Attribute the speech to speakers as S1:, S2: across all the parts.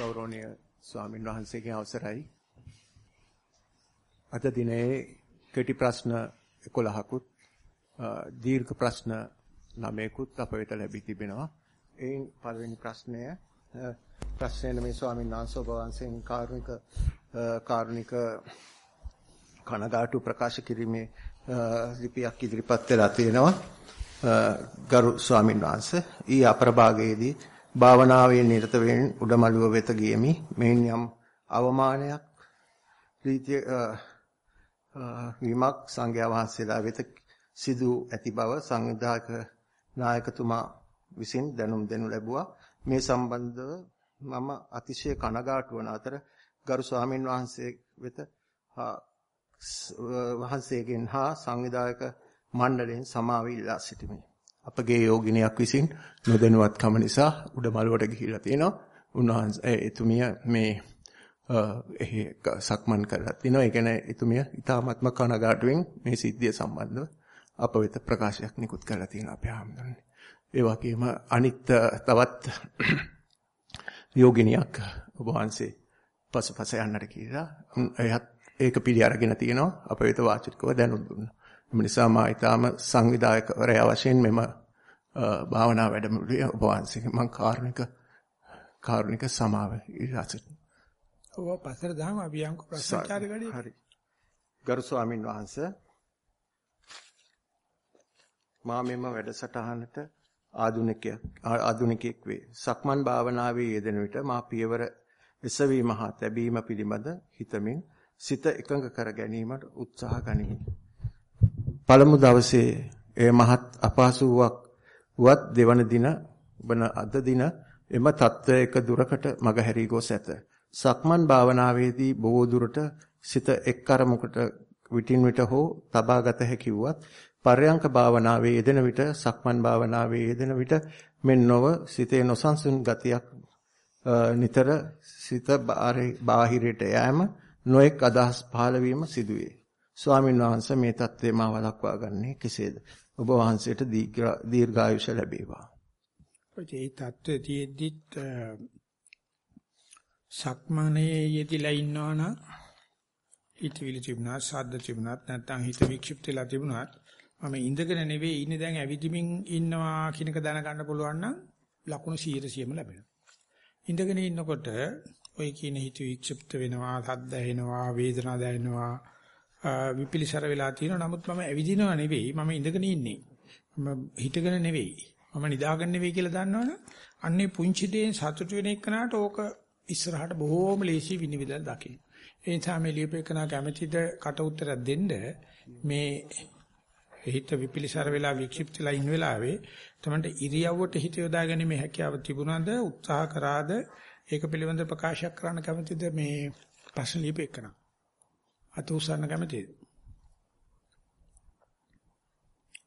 S1: ගෞරවනීය ස්වාමින් වහන්සේගේ අවසරයි. අද දිනේ කෙටි ප්‍රශ්න 11කුත් දීර්ඝ ප්‍රශ්න 9කුත් අප වෙත ලැබී තිබෙනවා. එයින් පළවෙනි ප්‍රශ්නය ප්‍රශ්නය මේ ස්වාමීන් වහන්සේ ඔබ වහන්සේන් කාරුණික කාරුණික කනගාටු ප්‍රකාශ කිරීමේ ලිපියක් ඉදිරිපත් වෙලා තියෙනවා. ගරු ස්වාමීන් වහන්සේ ඊ අපරභාගයේදී භාවනාවේ නිරත වෙමින් උඩමළුව වෙත ගියමි. මෙයින් යම් අවමානයක් ප්‍රීතිය විමක් සංඝයා වහන්සේලා වෙත සිදු ඇති බව සංවිධායක නායකතුමා විසින් දැනුම් දෙනු ලැබුවා. මේ සම්බන්ධව මම අතිශය කනගාටු වන අතර ගරු ස්වාමින් වහන්සේ වෙත වහන්සේගෙන් හා සංවිධායක මණ්ඩලයෙන් සමාව ඉල්ලා සිටිමි. අපගේ යෝගිනියක් විසින් නොදැනුවත්කම නිසා උඩමළුවට ගිහිලා තියෙනවා. උන්වහන්සේ එතුමිය මේ එහි සක්මන් කරලා තිනවා. ඒ කියන්නේ එතුමිය ඊ타ත්ම කනගාටුවෙන් මේ සිද්ධිය සම්බන්ධව අප වෙත ප්‍රකාශයක් නිකුත් කරලා තියෙනවා අපේ ආම්දුන්නේ. ඒ වගේම අනිත් තවත් යෝගිනියක් ඔබ වහන්සේ පසුපස යන්නට කියලා එයත් ඒක පිළි අරගෙන තියෙනවා අප වෙත වාචිකව දැනුම් දුන්නා. එම නිසා මා ඊටාම සංවිධායකවරයා වශයෙන් මෙම භාවනා වැඩමුළුවේ ඔබ වහන්සේගේ මම කාරුණික කාරුණික සමාව ඉල්ලා සිටිනවා.
S2: ඔබ පස්සට දාම අපි යන්කෝ ප්‍රශ්නචාරි ගඩේ.
S1: හරි. ගරු ස්වාමින් වහන්සේ මා මෙම වැඩසටහනට ආධුනිකයෙක් ආධුනිකයෙක් වේ. සක්මන් භාවනාවේ යෙදෙන විට මා පියවර එසවීම හා තැබීම පිළිබඳ හිතමින් සිත එකඟ කර ගැනීමට උත්සාහ ගනිමි. පළමු දවසේ ඒ මහත් අපහසුාවක් වත් දෙවන දින වන අද දින එම தত্ত্বය එක දුරකට මගහැරී ගොස් ඇත. සක්මන් භාවනාවේදී බොහෝ දුරට සිත එක් අරමුකට විටින් විට හෝ තබාගත හැකිවත් පර්යංක භාවනාවේ යෙදෙන විට සක්මන් භාවනාවේ යෙදෙන විට මෙන් නොව සිතේ නොසන්සුන් ගතියක් නිතර සිත බාහිරයට යෑම නොඑක් අදහස් පහළ වීම සිදුවේ. ස්වාමීන් වහන්සේ මේ தත්ත්වය මා වළක්වා ගන්නේ කෙසේද? ඔබ වහන්සේට දීර්ඝායුෂ ලැබේවා.
S2: ඒ தත්ත්වය තියෙද්දිත් සක්මනේ යෙදිලා ඉන්නවනම් හිතවිලි තිබුණා, සද්ද තිබුණා, නැත්නම් හිත වික්ෂිප්තලා තිබුණා. මම ඉඳගෙන නෙවෙයි ඉන්නේ දැන් ඇවිදිමින් ඉන්නවා කියන එක දැනගන්න පුළුවන් නම් ලකුණු 100%ම ලැබෙනවා. ඉඳගෙන ඉන්නකොට ඔය කියන හිත වික්ෂිප්ත වෙනවා, සද්ද ඇහෙනවා, වේදනා දැනෙනවා, විපිලිසර වෙලා තියෙනවා. නමුත් මම ඇවිදිනවා නෙවෙයි, මම ඉඳගෙන ඉන්නේ. මම හිටගෙන නෙවෙයි. මම නිදාගෙන නෙවෙයි කියලා දන්නවනේ. අන්නේ පුංචි දේෙන් සතුට වෙන එකනට ඕක ඉස්සරහට බොහෝම ලේසි විනිවිදලා දකින්න. ඒ නිසා මේ ලියපෙකනා කැමැතිද කට උත්තරයක් දෙන්න මේ හිත විපිලිසර වෙලා වික්ෂිප්තලා ඉන්න වෙලාවේ තමයි ඉරියව්වට හිත යොදාගැනීමේ හැකියාව තිබුණාද උත්සාහ කරාද ඒක පිළිබඳ ප්‍රකාශයක් කරන්න කැමතිද මේ ප්‍රශ්න ලියපෙකන අත උසන්න කැමතිද?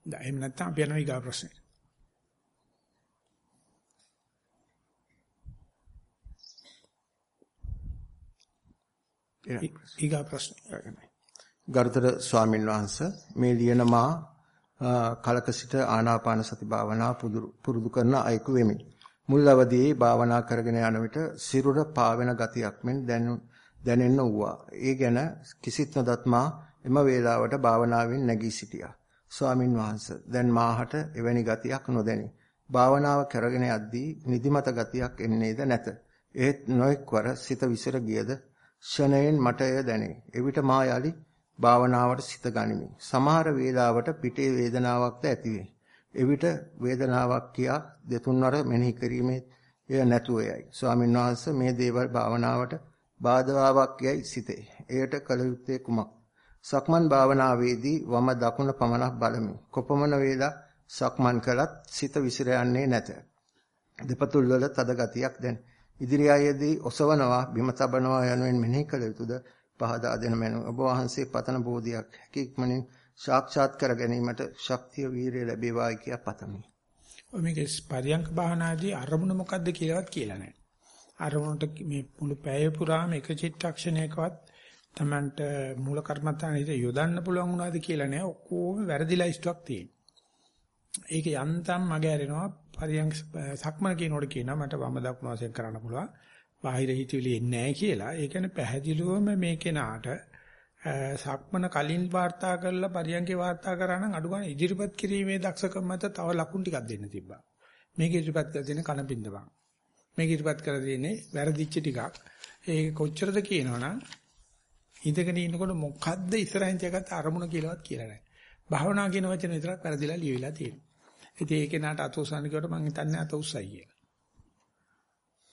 S2: දැන් නැත්නම් අපි යනවා ඊගා ප්‍රශ්නේ. ඊගා ප්‍රශ්න.
S1: ගරුතර ස්වාමින් වහන්සේ මේ ලියන මා කලක සිට ආනාපාන සති භාවනා පුරුදු කරන අයෙකු වෙමි. මුල් අවදියේ භාවනා කරගෙන යන විට සිරුර පාවෙන ගතියක් මෙන් දැනෙන්න වුණා. ඒ ගැන කිසිත් නොදත් මා එම වේලාවට භාවනාවෙන් නැගී සිටියා. ස්වාමින් වහන්සේ දැන් මාහට එවැනි ගතියක් නොදැනි. භාවනාව කරගෙන යද්දී නිදිමත ගතියක් එන්නේද නැත. ඒත් නොඑක්වර සිත විසිර ගියද ෂණයෙන් මට එය දැනේ. එවිට මා යලි භාවනාවට සිත ගනිමි. සමහර වේලාවට පිටේ වේදනාවක්ද ඇතිවේ. එවිට වේදනාවක් කියා දෙතුන්වර මෙනෙහි කිරීමේ එය නැතුව යයි. ස්වාමීන් වහන්සේ මේ දේවල් භාවනාවට බාධාවක් යයි සිතේ. එයට කල යුත්තේ කුමක්? සක්මන් භාවනාවේදී වම දකුණ පමණක් බලමි. කොපමණ වේලා සක්මන් කළත් සිත විසිර යන්නේ නැත. දෙපතුල් වල තද ගතියක් දැන. ඉදිරියේදී ඔසවනවා බිම තබනවා යනුවෙන් මෙනෙහි කළ යුතුද පහදා දෙන මැනව. ඔබ වහන්සේ පතන බෝධියක් හැකියක්මනින් සාක්ෂාත් කර ගැනීමට ශක්තිය වීරිය ලැබේවායි කියා පතමි.
S2: ඔය මේකේ පරියංක භාවනාදී අරමුණ මොකද්ද කියලාවත් කියලා නැහැ. අරමුණට මේ මුළු පැය පුරාම එක චිත්තක්ෂණයකවත් Tamanට මූල කර්මත්තාන හිත යොදන්න පුළුවන් වුණාද කියලා නැහැ. ඔක්කොම වැරදිලා ඉස්තුවක් තියෙනවා. ඒක යන්තම් මගේ ඇරෙනවා පරියංක සක්මන කියනකොට කියනවා මට වම දකුණු වශයෙන් කරන්න පුළුවන්. බාහිර හිතවිලි එන්නේ නැහැ කියලා. ඒ කියන්නේ පැහැදිලිවම මේ කෙනාට සක්මන කලින් වාර්තා කරලා පරියන්කේ වාර්තා කරා නම් අඩු ගන්න ඉදිරිපත් කිරීමේ දක්ෂකම මත තව ලකුණු ටිකක් දෙන්න තිබ්බා. මේක ඉදිරිපත් කර දෙන කන බින්දපන්. මේක ඉදිරිපත් කර දෙන්නේ වැරදිච්ච ටිකක්. ඒක කොච්චරද කියනවනම් ඉඳගෙන ඉන්නකොට මොකද්ද ඉස්සරහින් තියාගත්ත අරමුණ කියලාවත් කියලා නැහැ. භාවනා කියන වචන විතරක් වැරදිලා ලියවිලා තියෙනවා. ඉතින් ඒකේ නාට අතෝසන්න කියවට මං හිතන්නේ අත උස්සයි කියලා.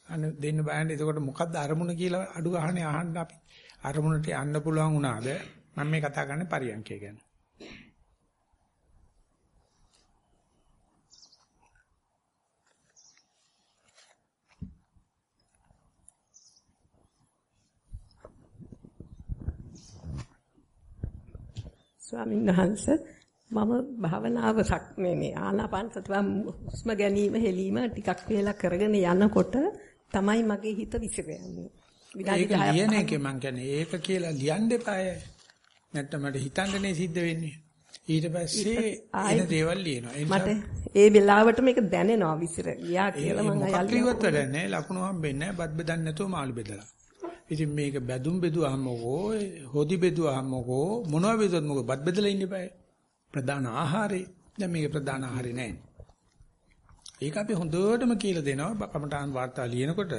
S2: අන්න දෙන්න බෑනේ එතකොට මොකද්ද අරමුණ කියලා අඩු ගහන්නේ අහන්න අපි. අරමුණට යන්න පුළුවන් වුණාද? මම මේ කතා කරන්නේ පරියන්කය ගැන.
S3: ස්වාමීන් වහන්සේ මම භාවනාව මේ මේ ආනාපාන සතිය හුස්ම ගැනීම හෙලීම ටිකක් වෙලා කරගෙන යනකොට තමයි මගේ හිත විසිරෙන්නේ.
S2: විනාඩි 10ක් ඒක ලියන එක මං කියන්නේ ඒක කියලා ලියන්න එපාය. නැත්නම් මට හිතන්නනේ සිද්ධ වෙන්නේ. ඊට පස්සේ එන දේවල් ලියනවා.
S3: මට ඒ වෙලාවට මේක දැනෙනවා විසිර. ගියා කියලා මං
S2: අයල්ලා. ඉවත් වැඩන්නේ ලකුණු හම්බෙන්නේ නැහැ. බත් බෙදන්න නැතුව මාළු බෙදලා. ඉතින් මේක බැදුම් බෙදුවාම මොකෝ හොදි බෙදුවාම මොකෝ මොනවා බෙදුවත් මොකෝ බත් බෙදලා ඉන්න eBay ප්‍රධාන ආහාරේ දැන් මේක ප්‍රධාන ආහාරේ නැහැ. ඒක අපි හොඳටම කියලා දෙනවා. කමඨාන් වාර්තා ලියනකොට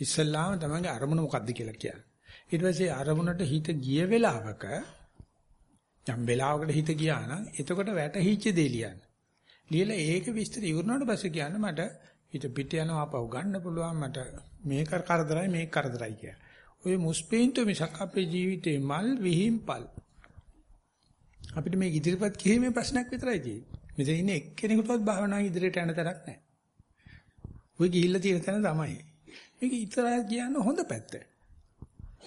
S2: ඉස්සල්ලාම තමන්ගේ අරමුණ මොකද්ද කියලා කියන්නේ. ඊට පස්සේ අරමුණට හිත ගිය වෙලාවක යම් වෙලාවකට හිත ගියා නම් එතකොට වැටහිච්ච දේ ලියන්න. ලියලා ඒක විස්තර ඉවරනාට පස්සේ කියන්න මට හිත පිට යනවා ආපහු ගන්න පුළුවන් මට මේක කරදරයි මේක කරදරයි කියලා. ඔය මුස්පේන්තු මිසක් අපේ ජීවිතේ මල් විහිම්පල්. අපිට මේ ඉදිරිපත් කිරීමේ ප්‍රශ්නයක් විතරයි තියෙන්නේ. මෙතන ඉන්නේ එක්කෙනෙකුටවත් භාවනා ඉදිරියට යන තරක් නැහැ. ඔය ගිහිල්ලා තියෙන තැන තමයි. මේක ඉතරා කියන්න හොඳ පැත්ත.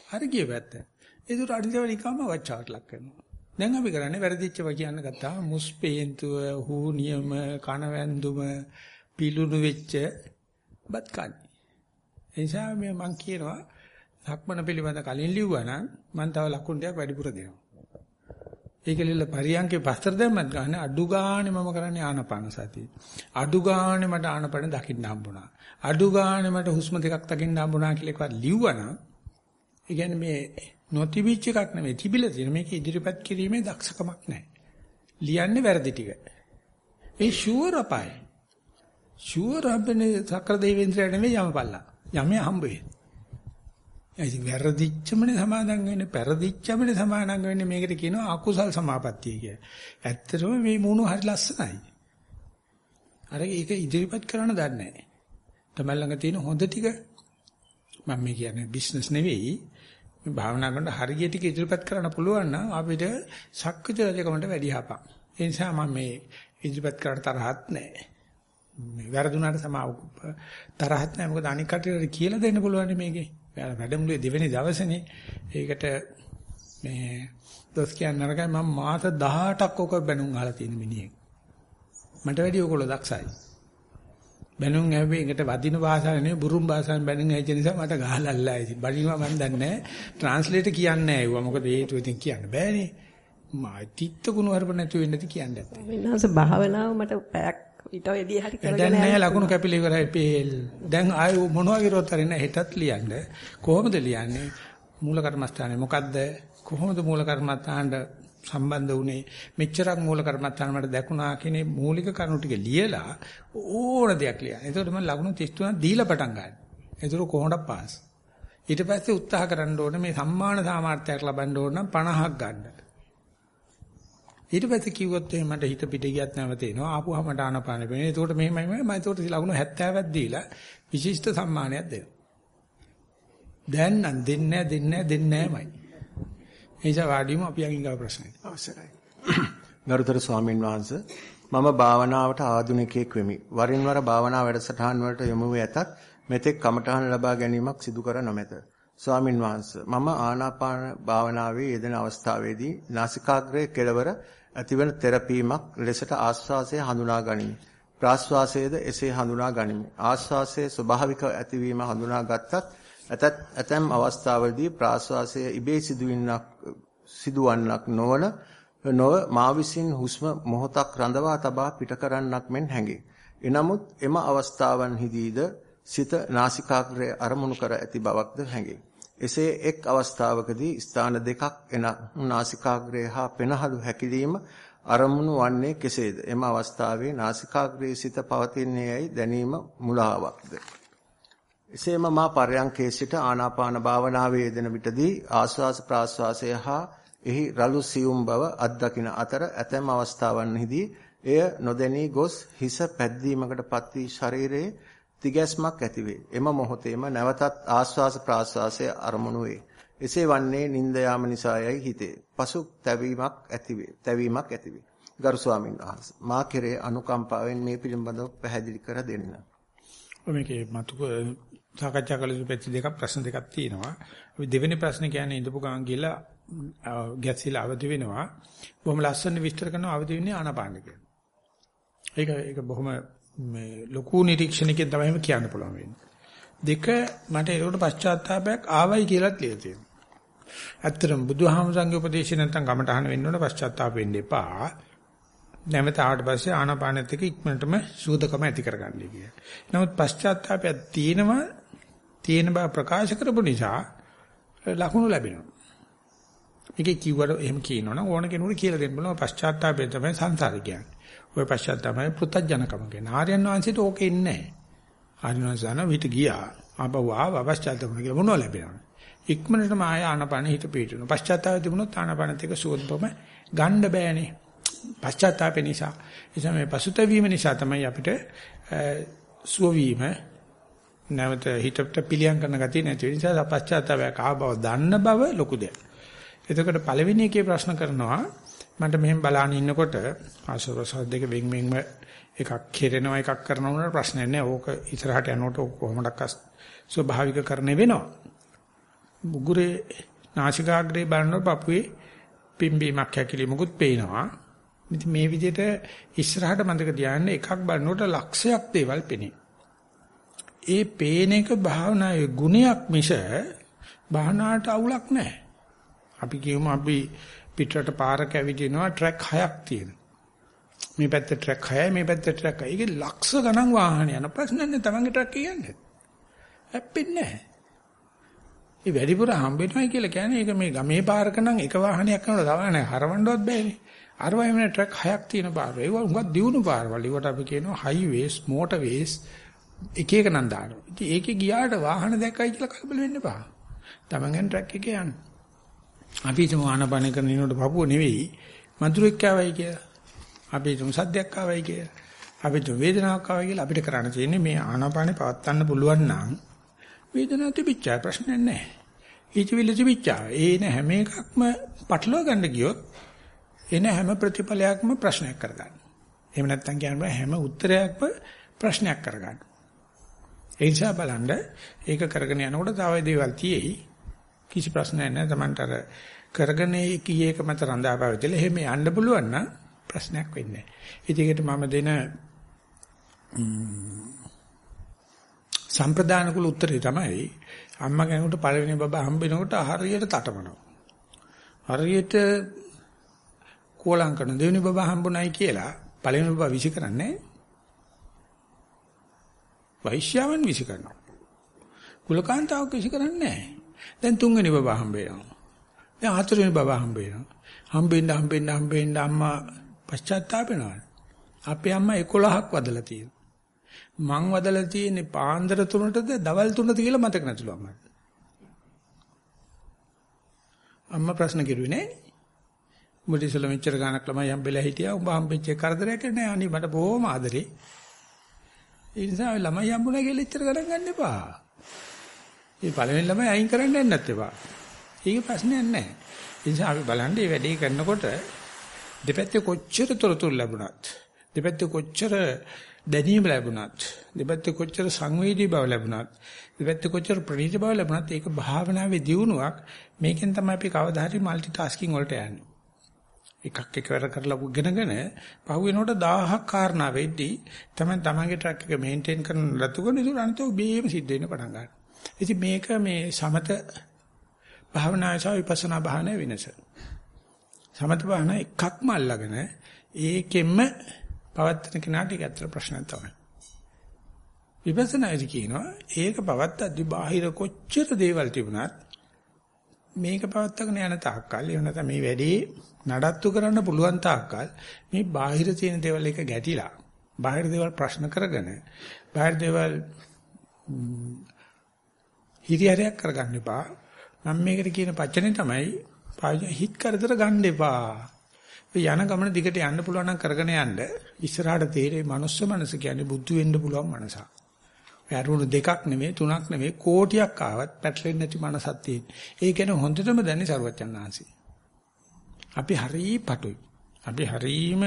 S2: හරි ගිය පැත්ත. ඒකට අඩිදව නිකම්ම වචාවට ලක් කරනවා. දැන් අපි කරන්නේ වැරදිච්චව කියන්න ගත්තා මුස්පේන්තුව, හූනියම, කනවැන්දුම, පිලුණු වෙච්ච බත් කන්නේ. එනිසා මම කියනවා සක්මන පිළිබඳ කලින් ලිව්වා නම් මම තව ලකුණු ටිකක් වැඩිපුර දෙනවා. ඒක ලියලා පරියන්කේ පස්තර දැම්මත් ගන්න අඩු ගානේ මම කරන්නේ ආනපාන සතිය. අඩු ගානේ මට ආනපන දකින්න හම්බුණා. අඩු ගානේ මට හුස්ම දෙකක් දකින්න හම්බුණා කියලා එකවත් ලිව්වනම් ඒ කියන්නේ මේ නොතිබිච්ච එකක් නෙමෙයි තිබිලා තියෙන මේක ඉදිරිපත් කිරීමේ දක්ෂකමක් නැහැ. ලියන්නේ වැරදි ටික. ඒ ෂුවර් අපාය. ෂුවර් හම්බෙන්නේ සක්‍ර දෙවියන්ද්‍රය නෙමෙයි යමපල්ලා. යමේ හම්බ වෙන්නේ. ඉතින් වැරදිච්චමනේ සමාදන් වෙන්නේ පෙරදිච්චමනේ සමාදන් වෙන්නේ මේකට කියනවා අකුසල් සමාපත්තිය කියලා. ඇත්තටම මේ මූණු හරි ලස්සනයි. අර ඒක ඉදිරිපත් කරන්න දන්නේ නැහැ. තමයි ළඟ තියෙන හොඳ ටික මම මේ කියන්නේ බිස්නස් නෙවෙයි. මේ භාවනා කරනකොට හරිය ටික ඉදිරිපත් කරන්න පුළුවන් නම් අපිට ශක්විත රජකමට වැඩි හපක්. ඒ නිසා මම මේ ඉදිරිපත් කරන්න තරහත් නැහැ. මේ වැරදුනාට සමාව තරහත් නැහැ. මොකද අනික් කටියට කියලා දෙන්න පුළුවන් මේකේ. වැඩමුළුවේ දෙවෙනි දවසේනේ ඒකට මේ දොස් කියන්න නරකයි මම මාස 18ක් ඔක බැනුම් අහලා තියෙන මිනිහෙක්. මට වැඩි ඔයගොල්ලෝ දක්ෂයි. බැනුම් ඇහුවේ එකට වදින භාෂාව නෙවෙයි බුරුම් භාෂාවෙන් බැනුම් ඇහිච්ච නිසා මට ගහලල්ලා ඉතින්. බඩිනවා මම දන්නේ නැහැ. ට්‍රාන්ස්ලේටර් කියන්නේ නැහැ ඒවා. මොකද හේතුව ඉතින් කියන්න බෑනේ. මා තිත්ත කුණු හරප නැති වෙන්නේ නැති කියන්නේ නැත්තේ.
S3: වෙනස භාවනාව මට පැයක් ඊට වැඩි හරි කරගෙන
S2: දැන් නෑ ලකුණු කැපිලි ඉවරයි පේල්. දැන් ආයෙ මොනවා කිරුවත් හරිනේ හෙටත් ලියන්න. කොහොමද ලියන්නේ? මූල කර්මස්ථානේ මොකද්ද? කොහොමද මූල කර්මස්ථානට සම්බන්ධ වුනේ? මෙච්චරක් මූල කර්මස්ථාන මට දැකුණා කියනේ මූලික කරුණු ටික ලියලා ඕන දෙයක් ලියන්න. එතකොට මම ලකුණු 33 දීලා පටන් ගන්නවා. එතකොට කොහොමද පාස්? ඊට පස්සේ උත්සාහ කරන්න ඕනේ මේ සම්මාන සාමාර්ථයක් ලබන්න ඕන නම් 50ක් ගන්න. ඊට පස්සේ කිව්වොත් එහෙනම් මට හිත පිට ගියත් නැවතේනවා. ආපුවාම මට ආනපාන වෙනවා. ඒකට මෙහෙමයි මම ඒකට ලකුණු 70ක් දීලා විශිෂ්ට සම්මානයක් දෙනවා. දැන් නම් දෙන්නේ නැහැ දෙන්නේ නැහැ දෙන්නේ නැහැමයි. එයිසා වාඩිම අපි යකින් ගාව ප්‍රශ්නයි.
S1: අවසරයි. ගරුතර ස්වාමින් වහන්සේ මම භාවනාවට ආධුනිකයෙක් වෙමි. වරින් වර භාවනා වැඩසටහන් වලට යොමු වී ඇතත් මෙතෙක් කමඨහන් ලබා ගැනීමක් සිදු කර නොමැත. ස්වාමින් වහන්සේ මම ආනාපාන භාවනාවේ යෙදෙන අවස්ථාවේදී නාසිකාග්‍රයේ කෙළවර ඇතිවන තෙරපීමක් ලෙසට ආස්වාසය හඳුනා ගනිමි. ප්‍රාස්වාසයේද එසේ හඳුනා ගනිමි. ආස්වාසයේ ස්වභාවික ඇතිවීම හඳුනාගත්තත් ඇතත් ඇතැම් අවස්ථාවලදී ප්‍රාස්වාසය ඉබේ සිදුවන්නක් සිදුවන්නක් නොවන නොව මා විසින් හුස්ම මොහොතක් රඳවා තබා පිට කරන්නක් මෙන් හැඟේ. එනමුත් එම අවස්ථාවන්හිදීද සිත නාසිකාග්‍රය අරමුණු කර ඇති බවක්ද හැඟේ. එසේ එක් අවස්ථාවකදී ස්ථාන දෙකක් එන නාසිකාග්‍රය හා පෙනහළු හැකිලිම අරමුණු වන්නේ කෙසේද? එම අවස්ථාවේ නාසිකාග්‍රයේ සිත පවතින්නේයයි දැනීම මුලාවක්ද? එසේම මා පරයන්කේ සිට ආනාපාන භාවනාවේ යෙදෙන විටදී ආස්වාස ප්‍රාස්වාසය හා එහි රළු සියුම් බව අත්දකින අතර ඇතැම් අවස්ථාවන්හිදී එය නොදැනී ගොස් හිස පැද්දීමකටපත් වී ශරීරයේ තිගැස්මක් ඇතිවේ. එම මොහොතේම නැවතත් ආස්වාස ප්‍රාස්වාසය අරමුණු වේ. එසේ වන්නේ නිନ୍ଦ යාම නිසායයි හිතේ. පසු තැවීමක් ඇතිවේ. තැවීමක් ඇතිවේ. ගරු ස්වාමීන් වහන්සේ මා කෙරේ අනුකම්පාවෙන් මේ පිළිබඳව පැහැදිලි කර දෙන්න.
S2: මේකේ මතු සාකච්ඡා කළ යුතු පැති දෙකක් ප්‍රශ්න දෙකක් තියෙනවා. අපි දෙවෙනි ප්‍රශ්නේ කියන්නේ ඉඳපු ගමන් ගිහලා ගැස්සිලා අවදි වෙනවා. බොහොම ලස්සන විස්තර කරනවා අවදි වෙන්නේ ආනාපාන කියලා. ඒක ඒක බොහොම මේ ලොකු නිරීක්ෂණයකින් තමයි කියන්න පුළුවන් වෙන්නේ. දෙක මට ඒකට පශ්චාත්තාවයක් ආවයි කියලාත් ලියලා තියෙනවා. ඇත්තටම බුදුහාමුදුරන්ගේ උපදේශය නැත්තම් ගමට අහන වෙන්න ඕන පශ්චාත්තාප වෙන්න එපා. නැමෙත ආවට පස්සේ ආනාපානෙත් එක්ක ඉක්මනටම සූදකම ඇති කරගන්නයි කිය. නමුත් පශ්චාත්තාපයක් තියෙනවා තියෙන බව ප්‍රකාශ කරපු නිසා ලකුණු ලැබෙනවා. මේකේ කිව්වට එහෙම කියනවනම් ඕන කෙනෙකුට කියලා දෙන්න බලන්න පශ්චාත්තාපය තමයි සංසාරය කියන්නේ. ওই පශ්චාත්තාපය පෘතජනකම කියන්නේ. ආර්යයන් වහන්සේට ඕකේ ඉන්නේ නැහැ. ආර්යයන් වහන්සේ විත ගියා. ආපහු ආව පශ්චාත්තාපම කියලා මොනව ලැබෙනවද? ඉක්මනටම ආය ආනපන හිත පිටුන. පශ්චාත්තාපය තිබුණොත් ආනපනත් එක්ක සුවඳපම ගන්න බෑනේ. පශ්චාත්තාපය නිසා. නිසා මේ පසුතැවීම නිසා තමයි අපිට සුව වීම නැවත හිතට පිළියම් කරන ගතිය නැති වෙන නිසා පශ්චාත්තාපයක් ආව බව දන්න බව ලොකු දෙයක්. එතකොට පළවෙනි එකේ ප්‍රශ්න කරනවා මට මෙහෙම බලාන ඉන්නකොට ආශ්‍රවසත් දෙක වෙන් වෙන්ම එකක් කෙරෙනවා එකක් කරනවා උනට ප්‍රශ්නයක් නැහැ. ඕක ඉස්සරහට යනකොට ඕක කොහොමඩක් ස්වභාවික කරන්න වෙනවා. මුගුරේ නාසිකාග්‍රේ බලනකොට පපුවේ පිම්බීමක් හැකිලිමුකුත් පේනවා. ඉතින් මේ විදිහට ඉස්සරහට මතක තියාගන්න එකක් බලනකොට ලක්ෂයක් දේවල් පෙනේ. ඒ පේන එක භාවනායේ ගුණයක් මිස භාවනාවට අවුලක් නැහැ. අපි කියමු අපි පිටරට පාරක ඇවිදිනවා ට්‍රැක් හයක් තියෙනවා. මේ පැත්තේ ට්‍රැක් හයයි මේ පැත්තේ ට්‍රැක් හයයි. ඒකේ ලක්ෂ ගණන් වාහන යන ප්‍රශ්න නැහැ තමන්ගේ ට්‍රැක් කියන්නේ. හැප්පෙන්නේ නැහැ. ඒ වැඩිපුර හම්බෙනවයි කියලා කියන්නේ ඒක මේ ගමේ පාරක නම් එක වාහනයක් කරනකොට තව නැහැ හරවන්නවත් බෑනේ. අරවයි වෙන ට්‍රක් හයක් තියෙන පාර. ඒක උඟක් දියුණු පාරවල්. ඒකට අපි කියනවා හයිවේස්, මෝටර්වේස් එක එක නම් දානවා. ඉතින් ඒකේ ගියාට වාහන දැක්කයි කියලා කලබල වෙන්න එපා. තමන්ගෙන් ට්‍රක් එකේ යන්න. අපි හිතමු ආනපන කරන ඉන්නකොට පපුව නෙවෙයි මధుරෙක් ආවයි කියලා. අපි හිතමු සද්දයක් ආවයි කියලා. අපි හිතමු වේදනාවක් ආවයි කියලා අපිට කරන්න තියෙන්නේ මේ ආනපනේ පවත්වන්න පුළුවන් නම් වේදනාව තිබිච්චා ප්‍රශ්නයක් නැහැ. හිතවිලි තිබිච්චා. ඒන හැම එකක්ම පටලවා ගන්න ගියොත් එන හැම ප්‍රතිඵලයක්ම ප්‍රශ්නයක් කරගන්න. එහෙම නැත්නම් කියන්නේ හැම උත්තරයක්ම ප්‍රශ්නයක් කරගන්න. ඒ නිසා බලන්න ඒක කරගෙන යනකොට තව දේවල් තියෙයි. කිසි ප්‍රශ්නයක් නැහැ. Tamanට අර කරගෙන කී එක මත රඳාපවතිලා එහෙම යන්න පුළුවන් නම් ප්‍රශ්නයක් වෙන්නේ නැහැ. ඉතින් මම දෙන සම්ප්‍රදාන කුල උත්තරේ තමයි අම්මා කෙනෙකුට පළවෙනි බබා හම්බෙනකොට හරියට තටමනවා. හරියට කෝලම් කරන දෙවෙනි බබා හම්බුනායි කියලා පළවෙනි බබා විසි කරන්නේ වෛශ්‍යාවන් විසි කරනවා. කුලකාන්තාවක් විසි කරන්නේ නැහැ. දැන් තුන්වෙනි බබා හම්බ වෙනවා. දැන් හතරවෙනි බබා හම්බ වෙනවා. හම්බෙන්න හම්බෙන්න හම්බෙන්න අම්මා පශ්චාත්තාප වෙනවා. අපේ අම්මා 11ක් වදලා තියෙනවා. මං වදලා තියෙන්නේ පාන්දර 3ටද දවල් 3ද කියලා මතක නැතුළු අම්මට. අම්මා ප්‍රශ්න කෙරුවේ නෑ. උඹට ඉස්සෙල්ලා මෙච්චර ගාණක් ළමයි හම්බෙලා හිටියා. උඹ හම්බෙච්ච කරදරයක් නෑ. අනේ මට බොහොම ආදරේ. ඒ නිසා ළමයි හම්බුනා කියලා එච්චර ගණන් ගන්න එපා. මේ පළවෙනි ළමයි අයින් කරන්න යන්නත් එපා. ඒක ප්‍රශ්නයක් නෑ. ඒ නිසා අපි බලන්නේ මේ වැඩේ කරනකොට දෙපැත්තේ කොච්චර තොරතුරු ලැබුණත් දෙපැත්තේ කොච්චර දැනීම ලැබුණත් දෙපැත්තේ කොච්චර සංවේදී බව ලැබුණත් දෙපැත්තේ කොච්චර ප්‍රණීත බව ලැබුණත් ඒක භාවනාවේ දියුණුවක් මේකෙන් තමයි අපි කවදා හරි মালටි ටාස්කින් වලට යන්නේ එකක් එකවර කරලා උගෙනගෙන පහු වෙනකොට 1000ක් කාරණා වෙද්දී තමයි තමන්ගේ ට්‍රැක් එක මේන්ටේන් කරන ලතුගොන ඉතින් අනිතෝ බේම සිද්ධ වෙන්න පටන් ගන්නවා. ඉතින් මේක මේ සමත භාවනාවේ සහ විපස්සනා භාවනාවේ වෙනස. සමත භාවනා එකක්ම අල්ලගෙන ඒකෙම පවත්තන කෙනාට ඒක ඇත්තට ප්‍රශ්නයක් තමයි. විපස්සනාදී කියනවා ඒක පවත්තද්දි බාහිර කොච්චර දේවල් තිබුණත් මේක පවත්තගෙන යන තාක්කල් එහෙම නැත්නම් මේ වැඩේ නඩත්තු කරන්න පුළුවන් තාක්කල් මේ බාහිර තියෙන දේවල් එක ගැටිලා බාහිර දේවල් ප්‍රශ්න කරගෙන බාහිර දේවල් හිරිහැරයක් කරගන්න එපා. මම මේකට කියන පච්චනේ තමයි හිත කරදර ගන්න එපා. යන ගමන දිගට යන්න පුළුවන් නම් කරගෙන යන්න. ඉස්සරහට තේරෙයි මනුස්ස මනස කියන්නේ බුද්ධ වෙන්න පුළුවන් මනසක්. ඔය අරුණු දෙකක් නෙමෙයි තුනක් නෙමෙයි කෝටියක් ආවත් පැටලෙන්නේ නැති මනසක් තියෙන. ඒ කියන්නේ හොඳටම දැනි සරුවචන් ආංශේ. අපි හරි පටුයි. අපි හරීම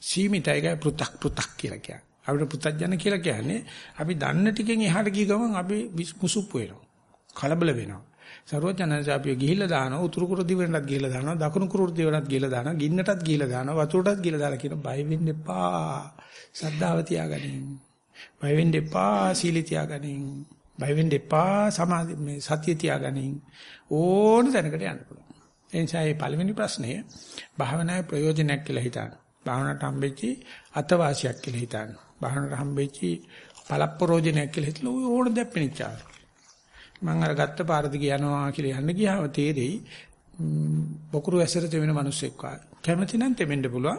S2: සීමිතයි ගා පෘ탁 පෘ탁 කියලා කියන්නේ. අපිට පුතඥ කියලා කියන්නේ අපි දන්න ටිකෙන් එහාට ගිය ගමන් අපි මුසුප් වෙනවා. කලබල වෙනවා. සරුවචනන්සේ අපි ගිහිල්ලා දානවා උතුරු කුරු දිවෙන්නත් ගිහිල්ලා දානවා දකුණු කුරු දිවෙන්නත් ගිහිල්ලා දානවා ගින්නටත් ගිහිල්ලා දානවා වතුරටත් ගිහිල්ලා දාලා කියන බය වෙන්න එපා. සද්ධාව තියාගනින්. බය වෙන්න එපා සීල තියාගනින්. බය වෙන්න එපා සමාධි මේ සතිය තියාගනින්. ඕන තැනකට යන්න පුළුවන්. ඒ නිසා මේ පළවෙනි ප්‍රශ්නය භාවනාවේ ප්‍රයෝජනයක් කියලා හිතන්න. භාවනාවට හම්බෙච්චි අතවාසියක් කියලා හිතන්න. භාවනාවට හම්බෙච්චි පළප්පරෝජනයක් කියලා හිතලා ඕන දෙප්පෙනිච්චා. මම අර ගත්ත පාර දිගේ යනවා කියලා යන්න ගියාම තේරෙයි බොකුරු ඇසර තෙමෙන මිනිස්සෙක් වගේ. කැමති නම් තෙමෙන්න පුළුවන්.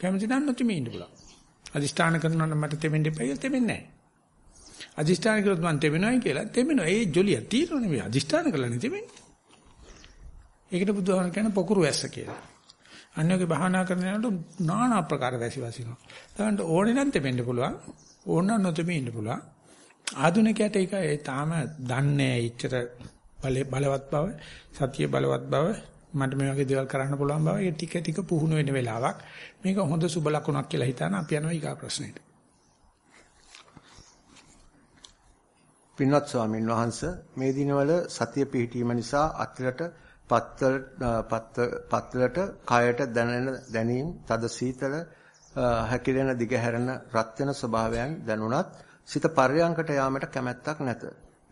S2: කැමති නම් නොතෙමී ඉන්න පුළුවන්. අදිෂ්ඨාන කරනවා නම් මට තෙමෙන්න එපයි තෙමෙන්නේ නැහැ. අදිෂ්ඨාන කරොත් මං තෙමෙනවයි කියලා තෙමෙනවා. ඒ ජොලිය තීරණ නෙවෙයි අදිෂ්ඨාන කරලා නෙමෙයි. ඒකට බුදුහාම කියන පොකුරු ඇස්ස කියලා. අන්‍යෝගේ භාවනා කරන යනකොට নানা ආකාර වැසි වසිනවා. තමන්ට ඕනේ නම් තෙමෙන්න පුළුවන්. ඕන නම් නොතෙමී ඉන්න පුළුවන්. ආධුනිකයට ඒක ඒ තාම දන්නේ ඉච්චර බලවත් බව, සතිය බලවත් බව, මට මේ වගේ දේවල් කරන්න පුළුවන් බව ඒ ටික ටික පුහුණු වෙන වෙලාවක්. මේක හොඳ සුබ ලකුණක් කියලා හිතාන අපි යනවා ඊගා ප්‍රශ්නෙට.
S1: පින්වත් ස්වාමීන් වහන්ස මේ දිනවල සතිය පිහිටීම නිසා අත්ලට පත්තල පත්තලට කයට දැනෙන දැනීම් තද සීතල හැකිලෙන දිගහැරෙන රත් වෙන ස්වභාවයන් දැනුණත් සිත පර්යංකට යාමට කැමැත්තක් නැත.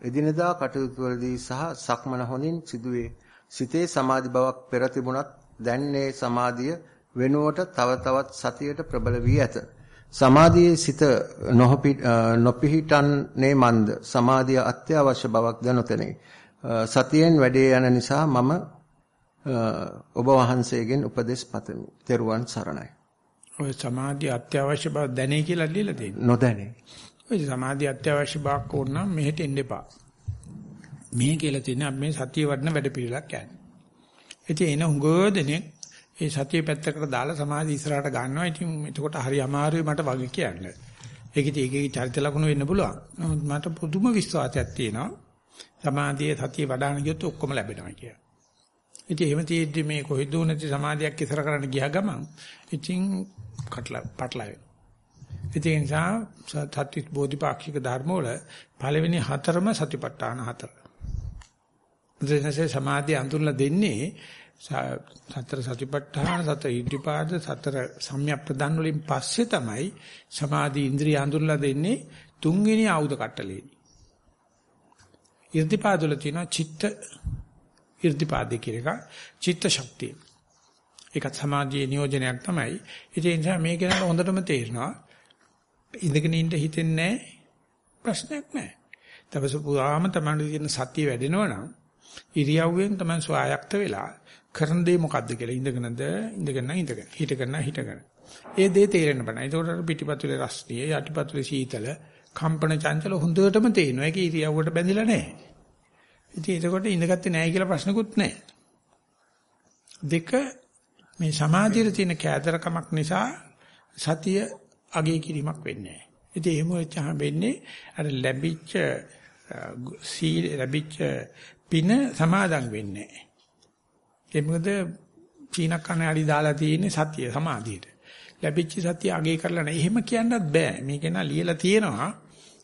S1: එදිනෙදා කටයුතු වලදී සහ සක්මන හොඳින් සිදුවේ. සිතේ සමාධි බවක් පෙර තිබුණත් දැන්නේ සමාධිය වෙනුවට තව තවත් සතියට ප්‍රබල වී ඇත. සමාධියේ සිත නොපිහිටන්නේ මන්ද සමාධිය අත්‍යවශ්‍ය බවක් දැනුතනේ. සතියෙන් වැඩේ යන නිසා මම ඔබ වහන්සේගෙන් උපදෙස් පතමි. ත්වන් සරණයි.
S2: ඔය සමාධිය අත්‍යවශ්‍ය බව දැනේ කියලා ලියලා තියෙනවා.
S1: නොදැනේ.
S2: ඔය සමාධිය අත්‍යවශ්‍ය බවක් ඕන නම් මෙහෙට එන්න එපා. මේ කියලා තියෙන අපි මේ සතිය වඩන වැඩ පිළිලක් යන්නේ. ඉතින් එන හුඟ දෙනෙක් ඒ සතිය පැත්තකට දාලා සමාධිය ඉස්සරහට ගන්නවා. ඉතින් එතකොට හරි අමාරුයි මට වගේ කියන්නේ. ඒක ඉතින් ඒකේ චරිත ලක්ෂණ වෙන්න පුළුවන්. නමුත් මට පුදුම විශ්වාසයක් තියෙනවා. සමාධියේ සතිය වඩාන ගියොත් ඔක්කොම ලැබෙනවා කියලා. ඉතින් එහෙම තියෙද්දි මේ කොහෙද නැති සමාධියක් ඉස්සර කරන්න ගියා ගමන් ඉතින් කටලා පටලා වෙනවා. ඒ නිසා සත්‍විත් බෝධිපාක්ෂික ධර්ම වල පළවෙනි හතරම සතිපට්ඨාන හතර. බුදුසසුනේ සමාධිය අඳුරලා දෙන්නේ සතර සතිපට්ඨාන සතර ඉද්ධිපාද සතර සම්‍යක් ප්‍රදාන් වලින් පස්සේ තමයි සමාධි ඉන්ද්‍රිය අඳුරලා දෙන්නේ තුන්වෙනි ආයුධ කට්ටලේදී. ඉර්ධිපාද වල තියෙනවා චිත්ත ඉර්ධිපාද කියන එක චිත්ත ශක්තිය. ඒකත් සමාධියේ නියෝජනයක් තමයි. ඒ නිසා මේක නේද හොඳටම තේරෙනවා. ඉඳගෙන ඉන්න හිතෙන්නේ ප්‍රශ්නයක් නැහැ. තවස පුරාම තමයි තියෙන සතිය වැඩෙනවා නම් ඉරියව්වෙන් තමයි සෝයාක්ත වෙලා කරන දේ මොකද්ද කියලා ඉඳගෙනද ඉඳගෙන ඉඳගෙන හිටගෙන හිටගෙන. ඒ දේ තේරෙන්න බෑ. ඒකට පිටිපතුලේ රස්නිය යටිපතුලේ සීතල කම්පන චංචල හොඳටම තේරෙනවා. ඒක ඉරියව්වට බැඳිලා නැහැ. ඉතින් ඒකට ඉඳගත්තේ නැහැ කියලා ප්‍රශ්නකුත් නැහැ. දෙක මේ සමාධියේ තියෙන කෑදරකමක් නිසා සතිය අගේ කිරීමක් වෙන්නේ නැහැ. ඉතින් එහෙම වෙච්චහම වෙන්නේ අර ලැබිච්ච සීල ලැබිච්ච පින සමාදන් වෙන්නේ නැහැ. ඒ මොකද චීන කණාඩි දාලා තියෙන්නේ සතිය සමාධියට. ලැබිච්ච සතිය අගේ කරලා නැහැ. එහෙම කියන්නත් බෑ. මේක නා ලියලා තියෙනවා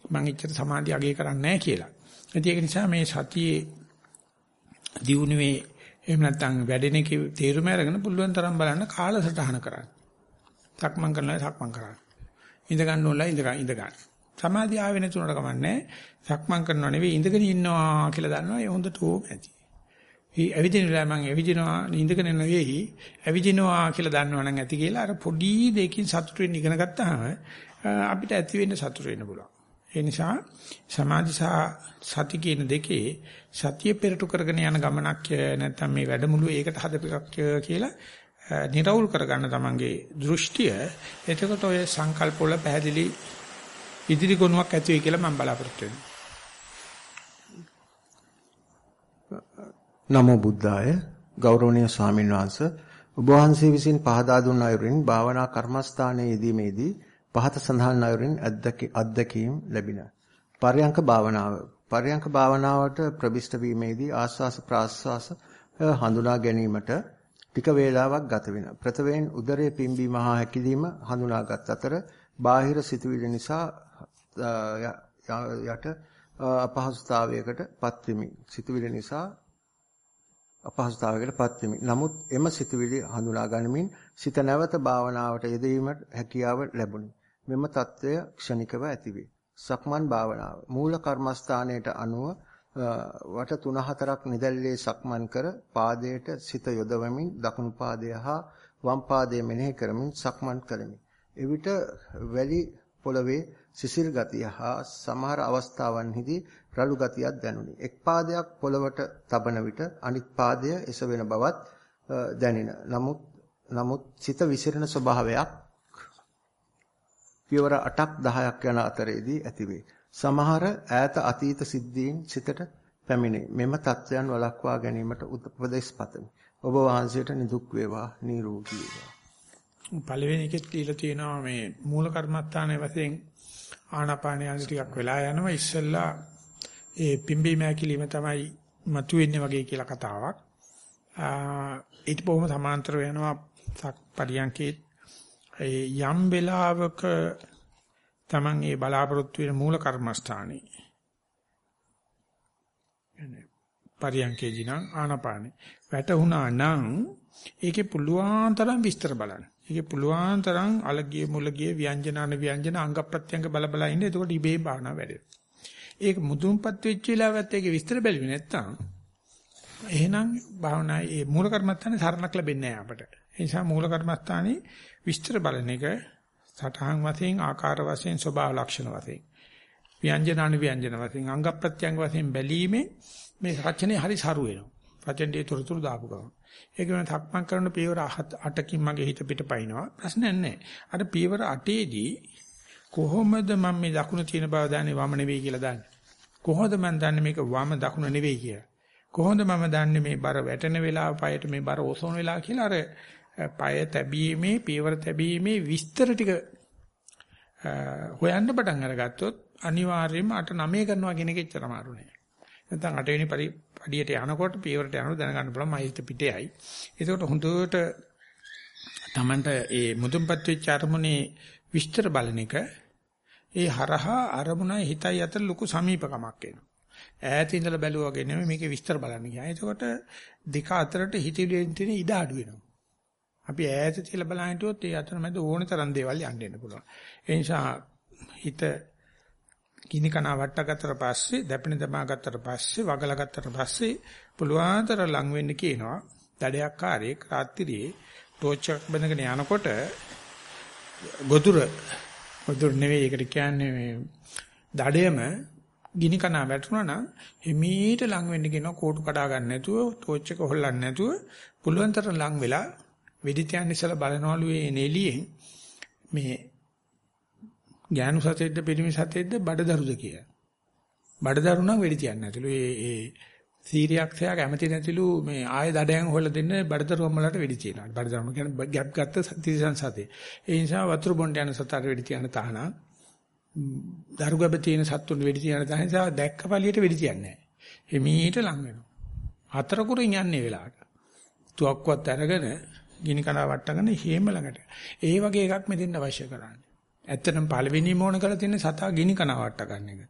S2: මම එච්චර සමාධිය අගේ කරන්නේ නැහැ කියලා. ඒක නිසා මේ සතියේ දියුණුවේ එහෙම නැත්නම් වැඩෙන එකේ තේරුම අරගෙන පුළුවන් තරම් බලන්න කාලසටහන කරන්න. සක්මන් කරනවා සක්මන් කරන්න. ඉඳ ගන්න ඕනලා ඉඳ ගන්න ඉඳ ගන්න. සමාධිය ආවෙ නැතුනට කමන්නේ. සක්මන් කරනවා නෙවෙයි ඉඳගෙන ඉන්නවා කියලා දන්නවා ඒ හොඳට ඕම ඇති. ඊ ඇවිදිනවා මම ඇවිදිනවා ඉඳගෙන නෙවෙයි ඇවිදිනවා කියලා දන්නවනම් ඇති කියලා අර පොඩි දෙයකින් සතුට වෙන්න ඉගෙන ගත්තාම අපිට ඇති වෙන්න සතුට වෙන්න පුළුවන්. ඒ නිසා සමාධි සහ සති කියන දෙකේ සතිය පෙරටු කරගෙන යන ගමනක් නැත්නම් මේ වැඩමුළුව ඒකට හදපිකක් කියලා නිරවුල් කරගන්න තමන්ගේ දෘෂ්ටිය එතකොට ඔය සංකල්ප වල පැහැදිලි ඉදිරි ගුණයක් ඇති වෙයි කියලා මම බලාපොරොත්තු
S1: වෙනවා. නමෝ බුද්ධාය ගෞරවනීය ස්වාමීන් වහන්සේ ඔබ වහන්සේ විසින් පහදා දුන් අයුරින් භාවනා කර්මස්ථානයේ යෙදීමේදී පහත සඳහන් අයුරින් අත්දැකීම් ලැබින. පර්යංක භාවනාව පර්යංක භාවනාවට ප්‍රවිෂ්ඨ වීමේදී ආස්වාස ප්‍රාස්වාස හඳුනා ගැනීමට ටික වේලාවක් ගත වෙනවා. ප්‍රථමයෙන් උදරයේ පිම්බීම හා හැකිලිම හඳුනාගත් අතර බාහිර සිතුවිලි නිසා යට අපහසුතාවයකට පත්වෙමි. සිතුවිලි නිසා අපහසුතාවයකට පත්වෙමි. නමුත් එම සිතුවිලි හඳුනා ගනිමින් සිත නැවත භාවනාවට යෙදීමට හැකියාව ලැබුණි. මෙම తত্ত্বය ක්ෂණිකව ඇතිවේ. සක්මන් භාවනාව මූල කර්මස්ථානයට අනුව වට 3-4ක් නිදැල්ලේ සක්මන් කර පාදයට සිත යොදවමින් දකුණු පාදය හා වම් පාදය මෙනෙහි කරමින් සක්මන් කරමි. එවිට වැලි පොළවේ සිසිල් ගතිය හා සමහර අවස්ථාවන්හිදී රළු ගතියක් දැනුනි. එක් පාදයක් පොළවට තබන විට අනිත් පාදය එසවෙන බවත් දැනින. නමුත් නමුත් සිත විසිරෙන ස්වභාවයක් පියවර 8ක් 10ක් යන අතරේදී ඇතිවේ. සමහර ඈත අතීත සිද්ධීන් සිතට පැමිණේ. මෙම தත්වයන් වළක්වා ගැනීමට උපදෙස් පතමි. ඔබ වහන්සේට නිදුක් වේවා, නිරෝගී වේවා.
S2: පළවෙනි එකෙත් කියලා තියෙනවා මේ මූල කර්මස්ථානයේ වශයෙන් ආනාපාන යන ටිකක් වෙලා යනවා ඉස්සෙල්ලා ඒ පිම්බීම ඇකිලිම තමයි මතුවෙන්නේ වගේ කියලා කතාවක්. ඊට බොහොම සමාන්තර වෙනවා පරියන්කේ යම් වෙලාවක Taman ඒ බලාපොරොත්තු වෙන මූල කර්මස්ථානේ පරියන්කේදී නම් ආනාපානේ වැටුණා නම් ඒකේ පුළුවන් තරම් විස්තර බලන්න. ඒකේ පුළුවන් තරම් අලගිය මුලගිය ව්‍යංජනාන ව්‍යංජන අංග ප්‍රත්‍යංග බල බල ඉන්න. එතකොට ඉබේ භාවනා වැඩෙනවා. ඒක මුදුන්පත් වෙච්ච වෙලාවත් ඒකේ විස්තර බැලුවේ නැත්තම් එහෙනම් භාවනායේ ඒ මූල කර්මස්ථානේ සරණක් ලැබෙන්නේ නැහැ අපට. ඒ නිසා මූල කර්මස්ථානේ විස්තර බලන එක සටහන් වශයෙන් ආකාර වශයෙන් ස්වභාව ලක්ෂණ වශයෙන් ව්‍යංජන අනු ව්‍යංජන වශයෙන් අංග ප්‍රත්‍යංග වශයෙන් බැලීමේ මේ රචනයේ හරි සරු වෙනවා. රචනයේ තොරතුරු දාපු ගමන්. ඒක වෙන තක්මන් කරන පියවර 8කින් මගේ හිත පිට පයින්නවා. ප්‍රශ්නයක් නැහැ. අර පියවර 8ේදී කොහොමද මම මේ දකුණ තියෙන බව දන්නේ වම නෙවෙයි කියලා දන්නේ? කොහොමද මම දන්නේ මේක වම දකුණ නෙවෙයි කියලා? කොහොමද මම දන්නේ මේ බර වැටෙන වෙලාව පයට මේ බර ඔසවන වෙලාව කියලා අර পায় තැබීමේ පියවර තැබීමේ විස්තර ටික හොයන්න පටන් අරගත්තොත් අනිවාර්යයෙන්ම 8 9 කරනවා කියන එක එච්චර අමාරු නෑ. නැත්නම් 8 වෙනි පඩියට යනකොට පියවරට යනකොට දැනගන්න පුළුවන් මයිත් පිටේයි. ඒකට හොඳට Tamanට ඒ මුදුන්පත් වෙච්ච අරමුණේ විස්තර බලන එක ඒ හරහා අරමුණයි හිතයි අතර ලොකු සමීපකමක් එනවා. ඈත ඉඳලා බැලුවා වගේ නෙමෙයි මේකේ විස්තර බලන්න ගියා. එතකොට දෙක අතරට හිතවිලෙන් තියෙන ඉඩ අඩු වෙනවා. අපි ඈත තියලා බලන හිටියොත් ඒ අතරමැද ඕන තරම් දේවල් යන්න එන්න පුළුවන්. ඒ නිසා හිත කිනි කන වට්ටගත්තට පස්සේ දැපෙන දමා ගත්තට පස්සේ වගලා ගත්තට පස්සේ පුළුවන්තර ලඟ වෙන්න කියනවා. දඩයක් කාර්යයක් රාත්‍රියේ ටෝච් එකක් බඳගෙන යනකොට ගොදුර ගොදුර නෙවෙයි ඒකට කියන්නේ මේ දඩයම ගිනි කන වැටුණා නම් එමීට ලඟ වෙන්න කියනවා කෝටු කඩා ගන්න නැතුව ටෝච් එක හොල්ලන්න නැතුව පුළුවන්තර ලඟ වෙලා වෙඩි තියන්න ඉස්සලා බලනවලු ඒ නෙලියෙන් මේ ඥානු සතෙද්ද පිරිමි සතෙද්ද බඩදරුද කියලා. බඩදරු නම් වෙඩි තියන්න නැතිලු ඒ ඒ සීරියක්ෂයා කැමති නැතිලු මේ ආය දඩයන් හොල්ල දෙන්න බඩදරු අම්මලාට වෙඩි තියනවා. බඩදරු කියන්නේ ගැප් ගත්ත තිරසන් සතේ. ඒ නිසා වතුර බොණ්ඩ යන සතට වෙඩි තියන්න තහනම් දරුගබ තියෙන සත්තුන් වෙඩි තියන තහනම් නිසා දැක්ක පළියට වෙඩි තියන්නේ නැහැ. එමීට ලඟ වෙනවා. හතර කුරින් යන්නේ වෙලාවට. තුවක්කුවත් අරගෙන ගිනි කඩා වට්ටගෙන හේම ළඟට. ඒ වගේ එකක් මෙතෙන් අවශ්‍ය කරන්නේ. ඇත්තටම පළවෙනිම ඕන කරලා තියෙන්නේ සතා ගිනි කනවා වට ගන්න එක.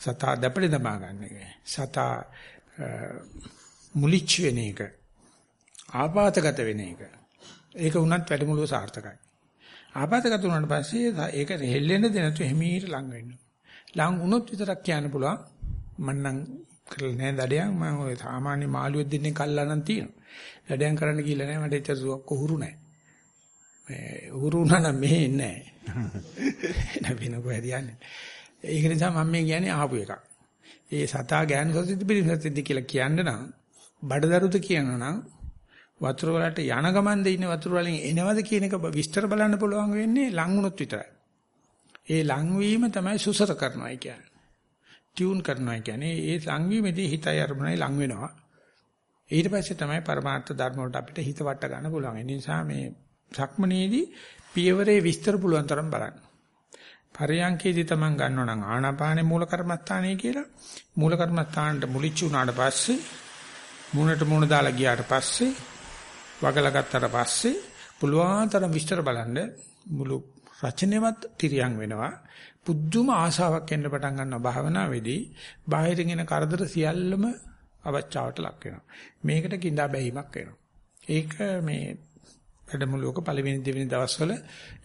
S2: සතා දැපලේ දමා ගන්න එක. සතා මුලිච් වෙන එක. ආපాతගත වෙන එක. ඒක වුණත් වැඩමුළුව සාර්ථකයි. ආපాతගත වුණාට පස්සේ ඒක හෙල්ලෙන්න දෙනතු හිමීට ලඟ වෙන්න. ලඟ වුණොත් විතරක් කියන්න පුළුවන් මන්නම් කරලා නැහැ දඩයන් මම ඔය සාමාන්‍ය මාළුවෙක් දෙන්නේ කල්ලා නම් තියෙනවා. දඩයන් කරන්න කියලා නැහැ මට එච්චර සුවක් උහුරු නැහැ. මේ උහුරු නම් මෙහෙ නැහැ. එන වෙන කොහෙද යන්නේ. ඒක නිසා මම මේ කියන්නේ ආපු එකක්. ඒ සතා ගෑනු සතිද්ද පිළිසතිද්ද කියලා කියන්න නම් බඩදරුද කියනවා නම් වතුර වලට යන ගමන්ද ඉන්න වතුර වලින් එනවද කියන එක විස්තර බලන්න පුළුවන් වෙන්නේ ලං වුණොත් විතරයි. ඒ ලං වීම තමයි සුසර කරනවා කියන්නේ. ටියුන් කරනවා කියන්නේ ඒ ලං වීමේදී හිතයි අරමුණයි ලං වෙනවා. ඊට පස්සේ තමයි පරමාර්ථ ධර්ම වලට අපිට හිත වට ගන්න පුළුවන්. ඒ නිසා මේ සක්මනේදී පියවරේ විස්තර පුළුවන් තරම් බලන්න. පරයන්කේදී තමන් ගන්නව නම් ආනාපානේ මූල කර්මස්ථානයේ කියලා මූල කර්මස්ථානට මුලිච්ච උනාට පස්සේ මූණට මූණ දාලා ගියාට පස්සේ වගලා ගත්තට පස්සේ පුළුවන් තරම් විස්තර බලන්න මුළු රචනෙවත් තිරියන් වෙනවා පුදුම ආශාවක් එන්න පටන් ගන්නවා භාවනාවේදී බාහිරින් එන කරදර සියල්ලම අවචාවට ලක් වෙනවා. මේකට කිඳා බැහිමක් වෙනවා. ඒක මේ වැඩමුළුවක පළවෙනි දෙවෙනි දවස්වල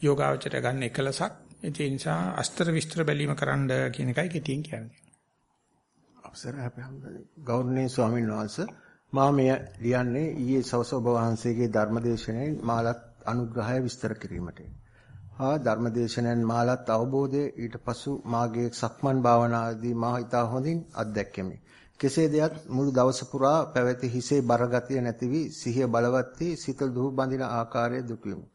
S2: යෝගාවචරය ගන්න එකලසක්. ඒ නිසා අස්තර විස්තර බැලීම කරන්න කියන එකයි කෙටියෙන් කියන්නේ.
S1: අවසරයි අපේ ගෞරවනීය ස්වාමීන් වහන්සේ මා මෙය ලියන්නේ ඊයේ සවස ඔබ වහන්සේගේ ධර්මදේශනයෙන් මාලත් අනුග්‍රහය විස්තර කිරීමට. හා ධර්මදේශනයෙන් මාලත් අවබෝධය ඊට පසු මාගේ සක්මන් භාවනාදී මා හිතා හොඳින් අත්දැක්කෙමි. කෙසේ දෙයක් මුළු දවස පුරා පැවති හිසේ බරගතිය නැති වී සිහිය බලවත් වී සිත දුහු බඳින ආකාරය දුටුවෙමි.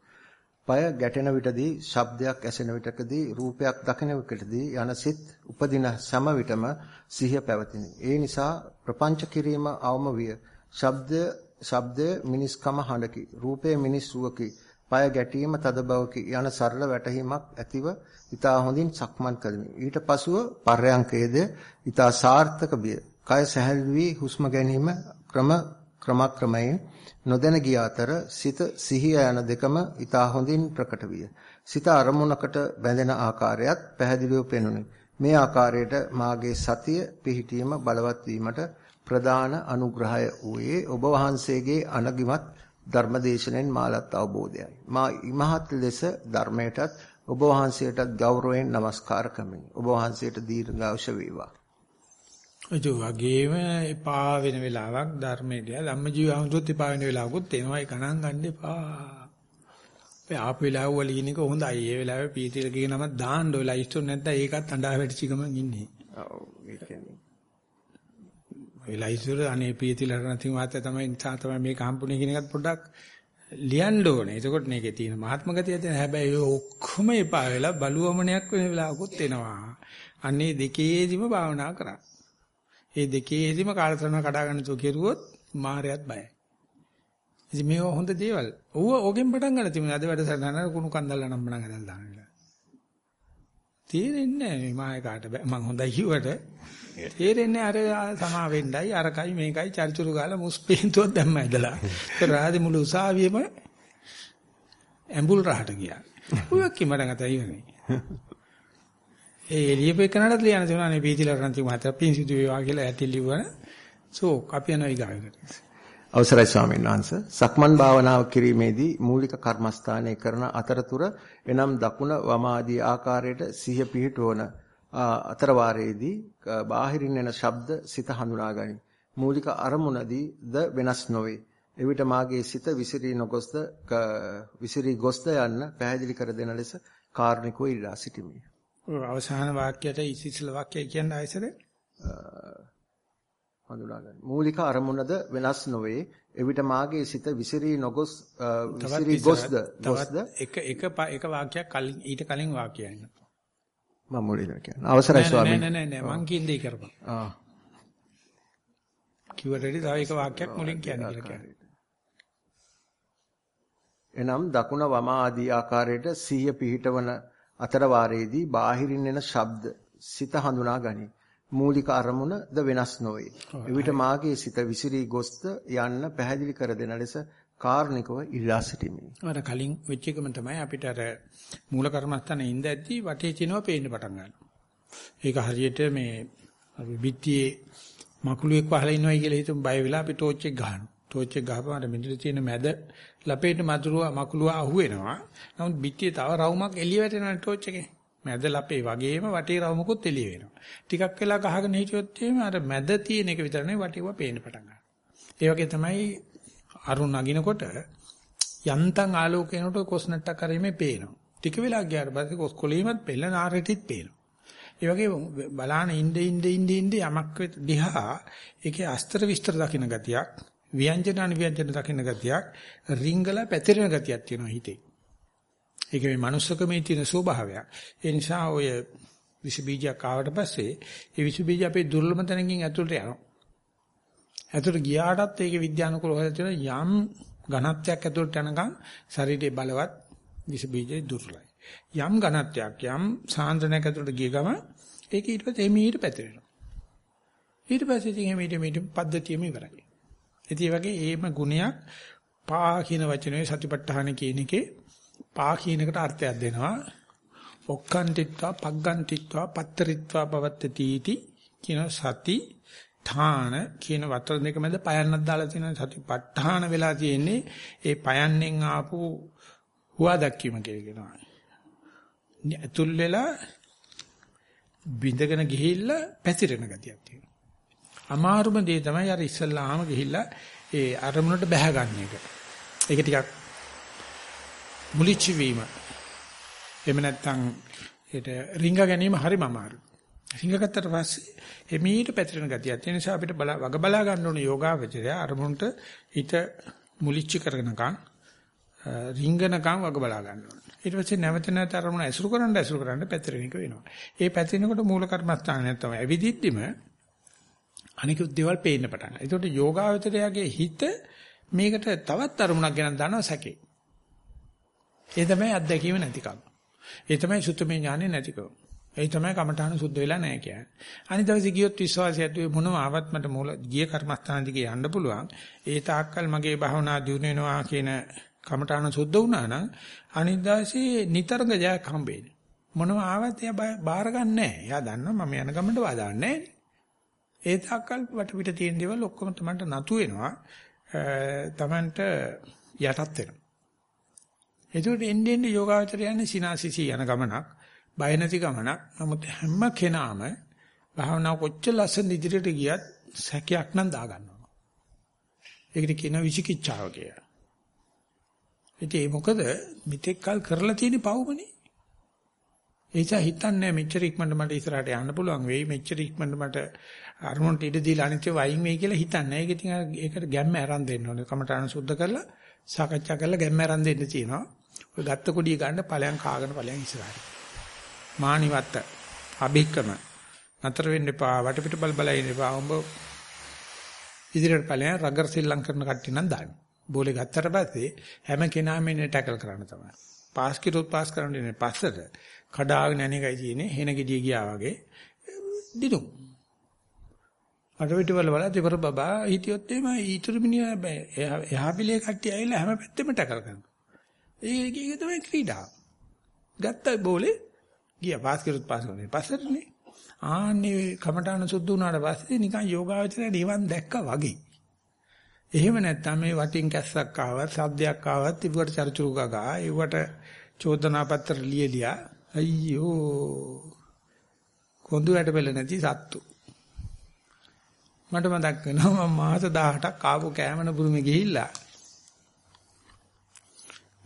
S1: পায় ගැටෙන විටදී ශබ්දයක් ඇසෙන විටකදී රූපයක් දකින විටකදී යන සිත් උපදින සම විටම සිහිය පැවතිනි. ඒ නිසා ප්‍රපංච කිරීම අවම විය. ශබ්ද ශබ්දය මිනිස්කම හඬකි. රූපය මිනිස් රුවකි. পায় ගැටීම තද බවකි යන සරල වැටහීමක් ඇතිව ඊතා හොඳින් සක්මන් කළෙමි. ඊට පසුව පර්යංකයේද ඊතා සාර්ථක බිය. කය සැහැල්ලු වී හුස්ම ගැනීම ක්‍රම ක්‍රමක්‍රමයෙන් නොදැන ගිය අතර සිත සිහිය යන දෙකම ඊතා හොඳින් ප්‍රකට විය. සිත අරමුණකට බැඳෙන ආකාරයත් පැහැදිලිව පෙනුනි. මේ ආකාරයට මාගේ සතිය පිහිටීම බලවත් වීමට ප්‍රධාන අනුග්‍රහය වූයේ ඔබ වහන්සේගේ අනගිමත් ධර්මදේශනෙන් මාලත් අවබෝධයයි. මා ඉමහත් ලෙස ධර්මයටත් ඔබ වහන්සේටත් ගෞරවයෙන් নমස්කාර කරමි. ඔබ වහන්සේට දීර්ඝායුෂ වේවා.
S2: ඒ වගේම එපා වෙන වෙලාවක් ධර්මයේදී ධම්මජීව ආමතුත් එපා වෙන වෙලාවකුත් එනවා ඒ ගණන් ගන්න එපා. ඒ ආපු වෙලාව වල ඉන්න එක හොඳයි. ඒ වෙලාවේ පීතිල කියන නම දාන්න ඔය ලයිස්ට් නැත්නම් ඒකත් අඬා වැටිච්ච ගමන් ඉන්නේ.
S1: ඔව් ඒ කියන්නේ.
S2: ඔය ලයිස්ට් වල අනේ පීතිල නැති මාතේ තමයි නිසා තමයි මේක හම්බුනේ කියන එකත් පොඩ්ඩක් ලියන්න ඕනේ. එතකොට මේකේ තියෙන මහත්ම ගතිය තියෙන හැබැයි ඔය ඔක්කොම එපා වෙලා බලුවමනයක් වෙන වෙලාවකුත් එනවා. අන්නේ දෙකේදිම භාවනා කරා. ඒ දෙකේදිම කාලසටහන කඩා ගන්න තු කෙරුවොත් මායයත් බයයි. ඉතින් මේව හොඳ දේවල්. ඌව ඕකෙන් පටන් ගන්න තිබුණා. අද වැඩසටහන කුණු කන්දල්ල නම් මනම් හදලා දාන වෙලාව. තේරෙන්නේ නැහැ මේ මාය කාට මං හොඳයි කිව්වට තේරෙන්නේ අර සමා වෙන්නයි අරකයි මේකයි චරිචුරු ගාලා මුස්පේන්තුවක් දැම්ම ඇදලා. ඒක රාදි මුළු උසාවියේම ඇඹුල් රහට ගියා. කිමරන් අතයි ඉවරනේ. ඒ එළියපේ කනට ලියන්න තියෙනවානේ පීතිල රන්ති මහත පිංසිදු වේවා කියලා ඇති ලිවන සෝ අපි යනවා ඊගායකට
S1: අවසරයි ස්වාමීන් වහන්සේ. සක්මන් භාවනාව කිරීමේදී මූලික කර්මස්ථානය කරන අතරතුර එනම් දකුණ වම ආදී ආකාරයට සිහිය පිහිටවන අතර වාරයේදී බාහිරින් එන ශබ්ද සිත හඳුනා ගනි. මූලික අරමුණදී ද වෙනස් නොවේ. එවිට මාගේ සිත විසිරී නොගොස්ද විසිරී ගොස්ද යන්න පැහැදිලි කර දෙන ලෙස කාර්නිකව ඉල්ලා සිටිමි.
S2: අවසාන වාක්‍යයට ඉසිසල වාක්‍යය කියන්නේ ආයසරේ
S1: හඳුනා ගන්න. මූලික අරමුණද වෙනස් නොවේ. එවිට මාගේ සිත විසිරී නොගොස් විසිරී ගොස්ද ගොස්ද
S2: එක එක එක වාක්‍යයක් කලින් ඊට කලින් වාක්‍යයක්
S1: මම මුලින්ම කියන්නේ. අවසරයි ස්වාමීන්
S2: නෑ නෑ නෑ මං කියන්නේ කරපන්.
S1: ආ.
S2: කිව්වට තව එක වාක්‍යයක් මුලින් කියන්නේ කියලා කියන්නේ.
S1: එනම් දකුණ වම ආදී ආකාරයට සිහිය පිහිටවන අතර වාරයේදී බාහිරින් එන ශබ්ද සිත හඳුනා ගනී. මූලික අරමුණද වෙනස් නොවේ. එවිට මාගේ සිත විසිරී ගොස්ත යන්න පැහැදිලි කර දෙන ලෙස කාර්නිකව ඉල්ලා සිටිමි.
S2: අර කලින් වෙච්ච එකම තමයි අපිට අර මූල කර්මස්ථානේ ඉඳද්දී වටේ තිනවා පේන්න පටන් ගන්නවා. ඒක හරියට මේ අපි පිටියේ මකුළුවෙක් වහලා ඉනවයි කියලා හිතමු බය වෙලා අපි ටෝච් එක ගහනවා. ටෝච් එක ගහපුවම අර මිදුලේ තියෙන මැද ලපේට මතුරුව මකුළුව අහුවෙනවා. නමුත් පිටියේ තව රවුමක් එළිය වැටෙනවා ටෝච් එකේ. මැද ලපේ වගේම වටේ රවුමකුත් එළිය වෙනවා. ටිකක් වෙලා ගහගෙන හිටියොත් එහෙම අර මැද තියෙන එක විතර නෙවෙයි වටේව පේන්න පටන් ගන්නවා. ඒ වගේ තමයි අරුණ නගිනකොට යන්තම් ආලෝකයනට කොස් නැට්ටක් කරීමේ පේනවා. ටික වෙලා ගියාට පස්සේ කොස් කොලීමත් පෙළ නාරෙටිත් පේනවා. ඒ වගේ බලාන ඉnde ඉnde ඉnde ඉnde යමක් දිහා ඒකේ අස්තර විස්තර දකින්න ගතියක්, ව්‍යංජන අනිව්‍යංජන දකින්න ගතියක්, රිංගල පැතිරෙන ගතියක් තියෙනවා හිතේ. ඒක මේ manussකමේ තියෙන ස්වභාවයක්. ඒ නිසා ඔය විස බීජයක් ආවට පස්සේ ඒ විස බීජ අපේ දුර්ලභ තැනකින් ඇතුළට යනවා. ඇතුළට ගියාටත් ඒකේ විද්‍යානුකූලව තියෙන යම් ඝනත්වයක් ඇතුළට යනකම් ශරීරයේ බලවත් විස බීජේ දුර්ලභයි. යම් ඝනත්වයක් යම් සාන්ද්‍රණයක් ඇතුළට ගිය ගම ඒක ඊට පස්සේ එමීට පැතිරෙනවා. ඊට පස්සේ ඉතින් එමීට මීට පද්ධතියම ඉවරයි. ඉතින් වගේ ඒම ගුණයක් පා කියන වචනේ සතිපට්ඨාන කියන එකේ පා කියන එකට අර්ථයක් දෙනවා. ඔක්කන්තිත්වා පග්ගන්තිත්වා පත්තරිත්වා පවත්තති इति කියන සති ඨාන කියන වතර දෙක මැද පයන්නක් දාලා තියෙන සතිපට්ඨාන වෙලා තියෙන්නේ ඒ පයන්නෙන් ආපු හුවා දැක්වීම කියලා කියනවා. ඇතුල් වෙලා බින්දගෙන ගිහිල්ලා පැතිරෙන ගතියක් තියෙනවා. අමාරුම දේ තමයි අර ඉස්සල්ලාම ගිහිල්ලා ඒ අරමුණට බැහැ ගන්න එක. ඒක ටිකක් මුලිච්ච වීම. එහෙම නැත්නම් ඒට රිංග ගැනීම හරිම අමාරුයි. රිංගගත්තට පස්සේ එමීට පැතිරෙන ගතියක් තියෙන නිසා අපිට බල වග බලා ගන්න ඕන යෝගාවචරය අරමුණට හිත මුලිච්ච කරගෙනකම් රිංගනකම් වග බලා ගන්න ඕන. ඊට පස්සේ නැවත නැවත අරමුණ ඇසුරු කරන්න ඇසුරු කරන්න පැතිරෙන එක වෙනවා. ඒ පැතිරෙනකොට මූල කර්මස්ථානය තමයි ඇවිදිද්දිම අනිකුත් දේවල් පේන්න පටන් ගන්නවා. ඒකට යෝගාවචරයාගේ හිත මේකට තවත් අරමුණක් ගැන දනව සැකේ. ඒ තමයි අත්දැකීම නැතිකම. ඒ තමයි සුත්තමේ ඥානෙ නැතිකම. ඒ තමයි කමඨාන සුද්ධ වෙලා නැහැ කියන්නේ. අනිත් දවසේ ගියොත් විශ්වාසය ඇතුවේ මොනම ආවත් මට මූල ගිය කර්මස්ථාන දිගේ යන්න පුළුවන්. ඒ තාක්කල් මගේ භාවනා දියුණු වෙනවා කියන කමඨාන සුද්ධ වුණා නම් අනිත් දවසේ නිතරම ජයක් හම්බෙන්නේ. මොනම ආවත් එයා බාර ගන්න නැහැ. එයා දන්නවා මම යන ගමන්ට බාධාන්නේ නැහැ. ඒ තාක්කල් වටපිට තියෙන දේවල් ඔක්කොම තමන්ට නතු වෙනවා. තමන්ට යටත් වෙනවා. ඒකට එන්නේ එන්නේ යෝගාවචරය යන්නේ සිනාසිසි යන ගමනක්, බය නැති ගමනක්. නමුත් හැම කෙනාම භාවනාව කොච්චර ලස්සන ඉදිරියට ගියත් සැකයක් නම් දාගන්නවා. ඒකට කියනවා විචිකිච්ඡාව කියලා. ඉතින් ඒ මොකද මෙතෙක් කල් කරලා තියෙන පවුමනේ. එيشා හිතන්නේ මෙච්චර ඉක්මනට මට ඉස්සරහට යන්න පුළුවන් වෙයි මෙච්චර ඉක්මනට මට අරමුණට ඉඩ දීලා අනිත් වයින් වෙයි කියලා හිතන්නේ. ඒක ඉතින් ඒකට ගැම්ම අරන් දෙන්න ඕනේ. කමඨාන සුද්ධ කරලා සාකච්ඡා කරලා ගැම්ම අරන් දෙන්න තියෙනවා. ඔය ගත්ත කොඩිය ගන්න ඵලයන් කාගෙන ඵලයන් ඉස්සරහට. මානිවත්ත අභික්කම නතර වෙන්න එපා වටපිට බල බල ඉන්න එපා. උඹ ඉදිරියට ඵලයන් රගර් සිල්ලම් කරන කට්ටිය නම් දාන්න. බෝලේ ගත්තට පස්සේ හැම කෙනාම ඉන්නේ ටැකල් කරන්න තමයි. පාස් කිරුත් පාස් කරන්න ඉන්නේ පස්සට කඩාගෙන යන එකයි තියෙන්නේ. හෙන ගෙඩිය ගියා වගේ දිනු. අටවිට වල වල දෙවර බබා හිටියොත් එimhe ඊතුරු මිනිහා එහා පිළේ කට්ටිය ඇවිල්ලා හැම පැත්තෙම ටැකල් කරනවා. ඒක ඒක තමයි ක්‍රීඩාව. ගත්ත බෝලේ ගියා පාස් කිරුත් පාස් කරන්නේ පස්සටනේ. ආන්නේ කමඨාන සුද්ධ වුණාට පස්සේ නිකන් යෝගාවචරය නිවන් දැක්කා වගේ. එහෙම නැත්නම් මේ වටින් කැස්සක් ආවත් සද්දයක් ආවත් ඉබුවට චර්චුරු ගගා ඒවට චෝදනා පත්‍ර ලියලියා අයියෝ කොඳු වැට පෙළ නැති සත්තු මට මතක් වෙනවා මම මාස 18ක් ආපු කෑමන බුරුමේ ගිහිල්ලා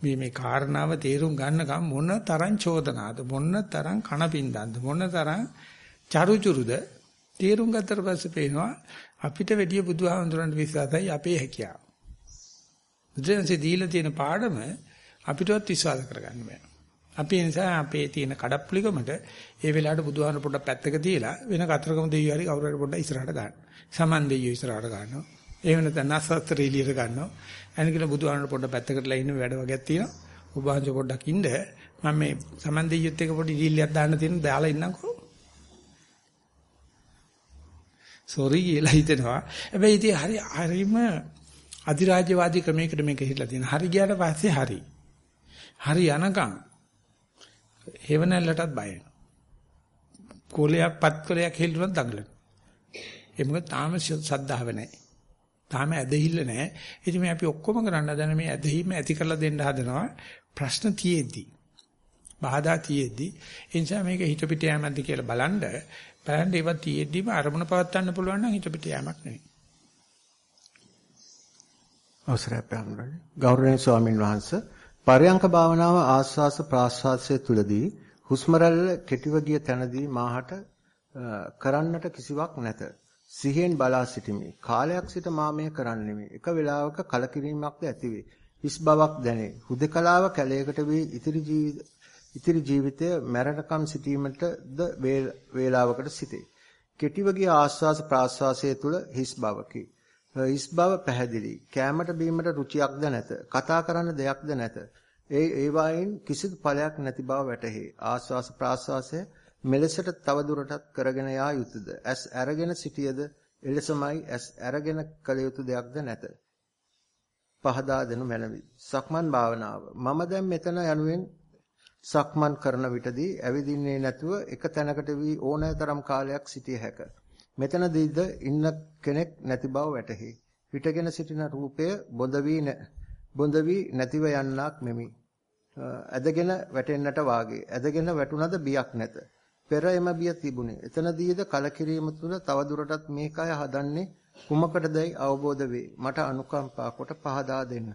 S2: මේ මේ කාරණාව තේරුම් ගන්නකම් මොන තරම් චෝදනාද මොන තරම් කණපින්දන්ද මොන තරම් චරුචුරුද තේරුම් ගත්තට පස්සේ පේනවා අපිට වැඩිය බුදුහාමුදුරන්ට විශ්වාසයි අපේ හැකියාව. බුදුන්සේ දීලා තියෙන පාඩම අපිටවත් විශ්වාස කරගන්න බෑ. අපි ඒ නිසා අපේ තියෙන කඩප්පුලිකමට ඒ වෙලාවට බුදුහාමුදුර පොඩ්ඩක් පැත්තක තියලා වෙන කතරගම දෙවියෝ හරි කවුරු හරි පොඩ්ඩක් ඉස්සරහට ගන්න. සමන් දෙවියෝ ඉස්සරහට ගන්නවා. ඒ වෙන තැන නස්සතර එළියට ගන්නවා. එන කියලා බුදුහාමුදුර පොඩ්ඩක් පැත්තකටලා ඉන්න වැඩ වගේක් තියෙනවා. ඔබ වහන්සේ පොඩ්ඩක් ඉන්න මම මේ සමන් දෙවියොත් එක පොඩි ඩීල්ලියක් දාන්න තියෙන දාලා ඉන්නම්කෝ. සෝරි කියලා හිතෙනවා. හැබැයි ඉතින් හරි හරිම අධිරාජ්‍යවාදී ක්‍රමයකට මේක හිටලා තියෙනවා. හරි ගියාට පස්සේ හරි. හරි යනකම් හේවණල්ලටත් බය වෙනවා. කොලයක් පත් කොලයක් හෙල්ලුණත් දඟලන. ඒ මොකද තාම සද්ධාව නැහැ. තාම ඇදහිල්ල නැහැ. ඉතින් මේ අපි ඔක්කොම කරන්න හදන මේ ඇදහිම ඇති කරලා දෙන්න හදනවා ප්‍රශ්න තියෙද්දි. බාධා තියෙද්දි. ඒ නිසා මේක හිත පිට යෑමක්ද කියලා බලන්න බලන්න ඒවා තියෙද්දිම අරමුණ පවත්වන්න පුළුවන් නම් හිත පිට යෑමක් නෙවෙයි.
S1: අවසරයි අපේ ගෞරවනීය ස්වාමින් වහන්සේ පරයන්ක භාවනාව ආස්වාස ප්‍රාස්වාසයේ තුලදී හුස්ම රැල්ල කෙටිව ගිය තැනදී මාහට කරන්නට කිසිවක් නැත. සිහියෙන් බලා සිටිමි. කාලයක් සිට මා මේ කරන්නෙමි. එක වේලාවක කලකිරීමක්ද ඇතිවේ. හිස් බවක් දැනේ. හුදකලාව කැලයකට වී ඉතිරි ජීවිත ඉතිරි ජීවිතය මරණකම් සිටීමටද වේලාවකට සිටේ. කෙටිවගේ ආස්වාස ප්‍රාස්වාසයේ තුල හිස් බවකි. හිස් බව පැහැදිලි. කෑමට බීමට රුචියක්ද නැත. කතා කරන්න දෙයක්ද නැත. ඒ ඒ වයින් කිසිදු ඵලයක් නැති බව වැටහි. ආස්වාස ප්‍රාස්වාසය මෙලෙසට තව දුරටත් කරගෙන යා යුතුයද? ඇස් අරගෙන සිටියද එලෙසමයි ඇස් අරගෙන කළ යුතු දෙයක්ද නැත. පහදා දෙනු මැනවි. සක්මන් භාවනාව. මම දැන් මෙතන යනුවෙන් සක්මන් කරන විටදී ඇවිදින්නේ නැතුව එක තැනකට වී ඕනෑතරම් කාලයක් සිටිය හැක. මෙතනදීද ඉන්න කෙනෙක් නැති බව වැටහි. හිටගෙන සිටින රූපය බොඳ වී බොඳ වී නැතිව යන්නක් මෙමි. ඇදගෙන වැටෙන්නට වාගේ. ඇදගෙන වැටුණද බියක් නැත. පෙර එම බිය තිබුණේ. එතනදීද කලකිරීම තුළ තවදුරටත් මේ කය හදන්නේ කුමකටදයි අවබෝධ වේ. මට අනුකම්පා කොට පහදා දෙන්න.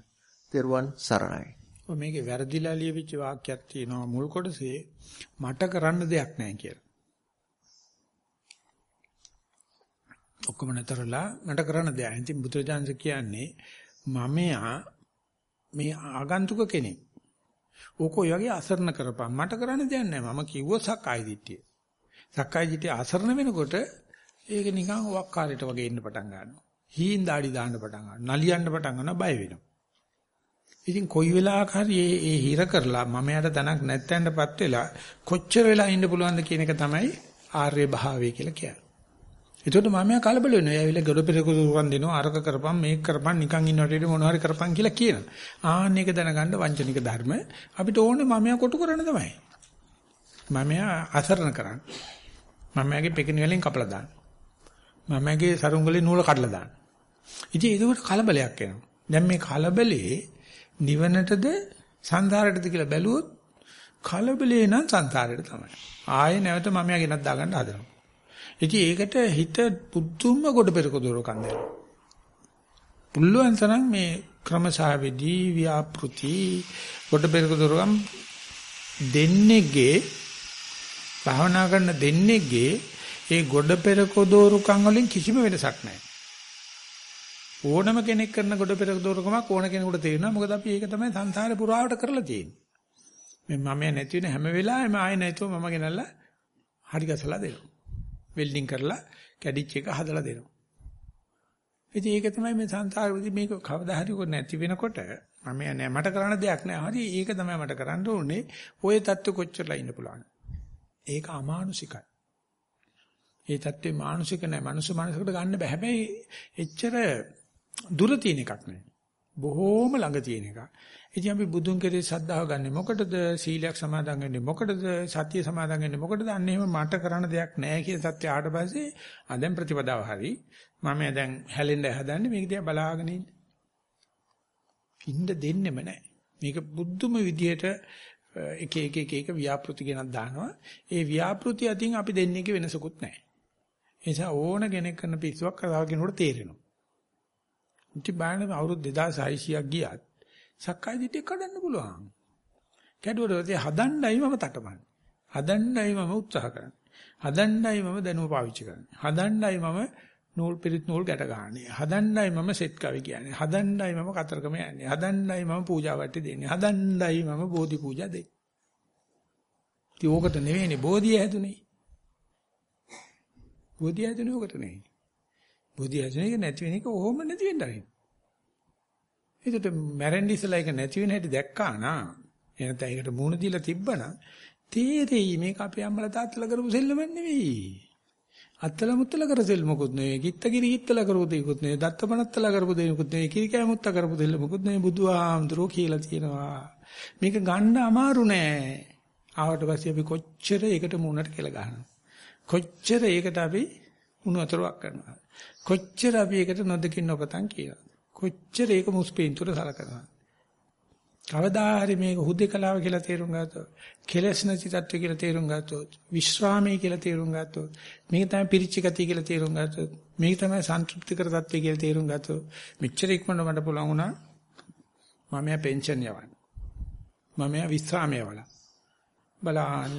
S1: තෙරුවන් සරණයි.
S2: මේකේ වැරදිලා ලියවිච්ච වාක්‍යයක් තියෙනවා මුල් කොටසේ මට කරන්න දෙයක් නැහැ කියලා. ඔක්කොම නතරලා මට කරන්න දෙයක්. ඉතින් බුදුරජාණන් කියන්නේ මමයා මේ ආගන්තුක කෙනෙක්. ඕක ඔය වගේ අසරණ කරපන්. මට කරන්න දෙයක් නැහැ. මම කිව්වොත් සක්කාය දිට්ඨිය. සක්කාය දිට්ඨිය අසරණ වෙනකොට ඒක නිකන් වක්කාරයට වගේ ඉන්න පටන් ගන්නවා. හීන් දාඩි දාන්න පටන් ගන්නවා. නලියන්න පටන් ගන්නවා බය වෙනවා. ඉතින් කොයි වෙලාවක හරි ඒ ඒ හිර කරලා මම යට තනක් නැත්තෙන්ටපත් වෙලා කොච්චර වෙලා ඉන්න පුළුවන්ද කියන එක තමයි ආර්ය භාවය කියලා කියන්නේ. ඒකට මම යා කලබල වෙනවා. එයාවිල ගොඩ පෙරක දුරන් දෙනවා අරක කරපම් මේක කරපම් නිකන් ඉන්නවට මොනවා හරි කරපම් කියලා කියනවා. ආන්න එක දැනගන්න වංචනික ධර්ම අපිට ඕනේ මම යා කොටු කරන්න තමයි. මම යා අසරණ කරන්න. මම යාගේ පෙකිනි වලින් කපලා දාන්න. මම යාගේ සරුංගලේ නූල කඩලා දාන්න. ඉතින් ඒකට කලබලයක් එනවා. දැන් මේ කලබලේ නිවනටද සංසාරයටද කියලා බැලුවොත් කලබලේ නම් සංසාරයට තමයි. ආයේ නැවත මම යාගෙනත් දාගන්න හදනවා. ඉතින් ඒකට හිත පුදුම කොට පෙරක දොරකන් දෙනවා. පුළුවන් තරම් මේ ක්‍රමසාවේදී ව්‍යාපෘති කොට පෙරක දොරකම් දෙන්නේගේ භාවනා කරන දෙන්නේගේ ඒ ගොඩ පෙරක දොරකම් වලින් කිසිම වෙනසක් නැහැ. ඕනම කෙනෙක් කරන ගොඩ පෙරක දෝරකමක් ඕන කෙනෙකුට තේරෙනවා. මොකද අපි ඒක තමයි සංසාරේ පුරාවට කරලා තියෙන්නේ. මේ මම නැති වෙන හැම වෙලාවෙම ආයෙ නැතුව මම ගෙනල්ලා හරි ගසලා දෙනවා. වෙල්ඩින් කරලා කැඩිච් එක හදලා දෙනවා. ඉතින් ඒක තමයි මේ සංසාරෙදි මේක කවදා හරි නැති වෙනකොට මම නෑ මට කරන්න දෙයක් නෑ. හරි ඒක තමයි මට කරන්න ඕනේ. ওই தත්තු කොච්චරලා ඉන්න පුළුවන්. ඒක අමානුෂිකයි. ඒ தත්ත්වේ මානසික නෑ. මනුස්ස මනසකට ගන්න බෑ. හැබැයි එච්චර දුර තියෙන එකක් නෑ. බොහෝම ළඟ තියෙන එකක්. ඉතින් අපි බුදුන් කෙරේ ශ්‍රද්ධාව ගන්නෙ මොකටද? සීලයක් සමාදන් වෙන්නේ මොකටද? සත්‍ය සමාදන් වෙන්නේ මොකටද? අන්න එහෙම මට කරන්න දෙයක් නැහැ කියන සත්‍ය ආවට පස්සේ ආ දැන් ප්‍රතිපදාව හරි. මම දැන් හැලෙන්න හදන්නේ මේක දිහා බලාගෙන ඉන්න. පින්න දෙන්නෙම නැහැ. මේක බුද්ධම විදියට එක එක එක එක ව්‍යාපෘති ගෙනත් දානවා. ඒ ව්‍යාපෘති අතින් අපි දෙන්නේ වෙනසකුත් නැහැ. ඒ නිසා ඕන කෙනෙක් කරන පිස්සුවක් කතාව කෙනෙකුට තේරෙනවා. ඉති බාන අවුරුදු 2600ක් ගියත් සක්කාය දිට්ඨිය කඩන්න පුළුවන්. කැඩුවට හදන්නයි මම තටමන්නේ. හදන්නයි මම උත්සාහ කරන්නේ. හදන්නයි මම දැනුම පාවිච්චි කරන්නේ. හදන්නයි මම නූල් පිරිත් නූල් ගැට ගන්නනේ. හදන්නයි මම සෙත් කවි කියන්නේ. හදන්නයි මම කතරගම යන්නේ. හදන්නයි මම පූජා වට්ටි දෙන්නේ. හදන්නයි මම බෝධි පූජා දෙන්නේ. ඉතින් ඕකට නෙවෙයිනේ බෝධිය හැදුනේ. බෝධිය හැදුනේ ඕකට නෙවෙයි. බුද්ධි හැදෙන එක නැති වෙන එක ඕම නැති වෙන්න ආරින්. ඒකට මැරෙන්න ඉස්සලා ඒක නැති වෙන හැටි දැක්කා නා. එනත ඒකට මූණ දීලා තිබ්බනම් තේරෙයි මේක අපේ අම්මලා තාත්තලා කරපු සෙල්ලම නෙවෙයි. අත්තල මුත්තල කර සෙල්ලමකුත් නෙවෙයි. කිත්තගිරි කිත්තල කරපු දෙයක්කුත් නෙවෙයි. දත්තපනත්තල කරපු දෙයක්කුත් නෙවෙයි. කිරිකෑ මුත්ත කරපු දෙයක්කුත් නෙවෙයි. බුදුහාමුදුරෝ කියලා තියෙනවා. මේක ගන්න අමාරු නෑ. ආවට පස්සේ අපි කොච්චර ඒකට මූණට කියලා ගහනවා. කොච්චර ඒකට අපි උණු වතුරක් කරනවා. කොච්චර අපි ඒකට නොදකින් නොපතන් කියලා. කොච්චර ඒක මුස්පීන්තුර සලකනවා. කවදා හරි මේක හුදේකලාව කියලා තේරුම් ගත්තොත්, කෙලස් නැති තත්ත්වය කියලා තේරුම් ගත්තොත්, විශ්‍රාමයේ කියලා තේරුම් ගත්තොත්, මේක තමයි පිරිච්ච ගතිය කියලා තේරුම් ගත්තොත්, මේක තමයි සන්තුෂ්ටිකර තත්ත්වය කියලා තේරුම් ගත්තොත්, මෙච්චර ඉක්මනට මට පුළුවන් වුණා මම යා පෙන්ෂන් යවන්න. මම යා විශ්‍රාමයේ වල. බලන්න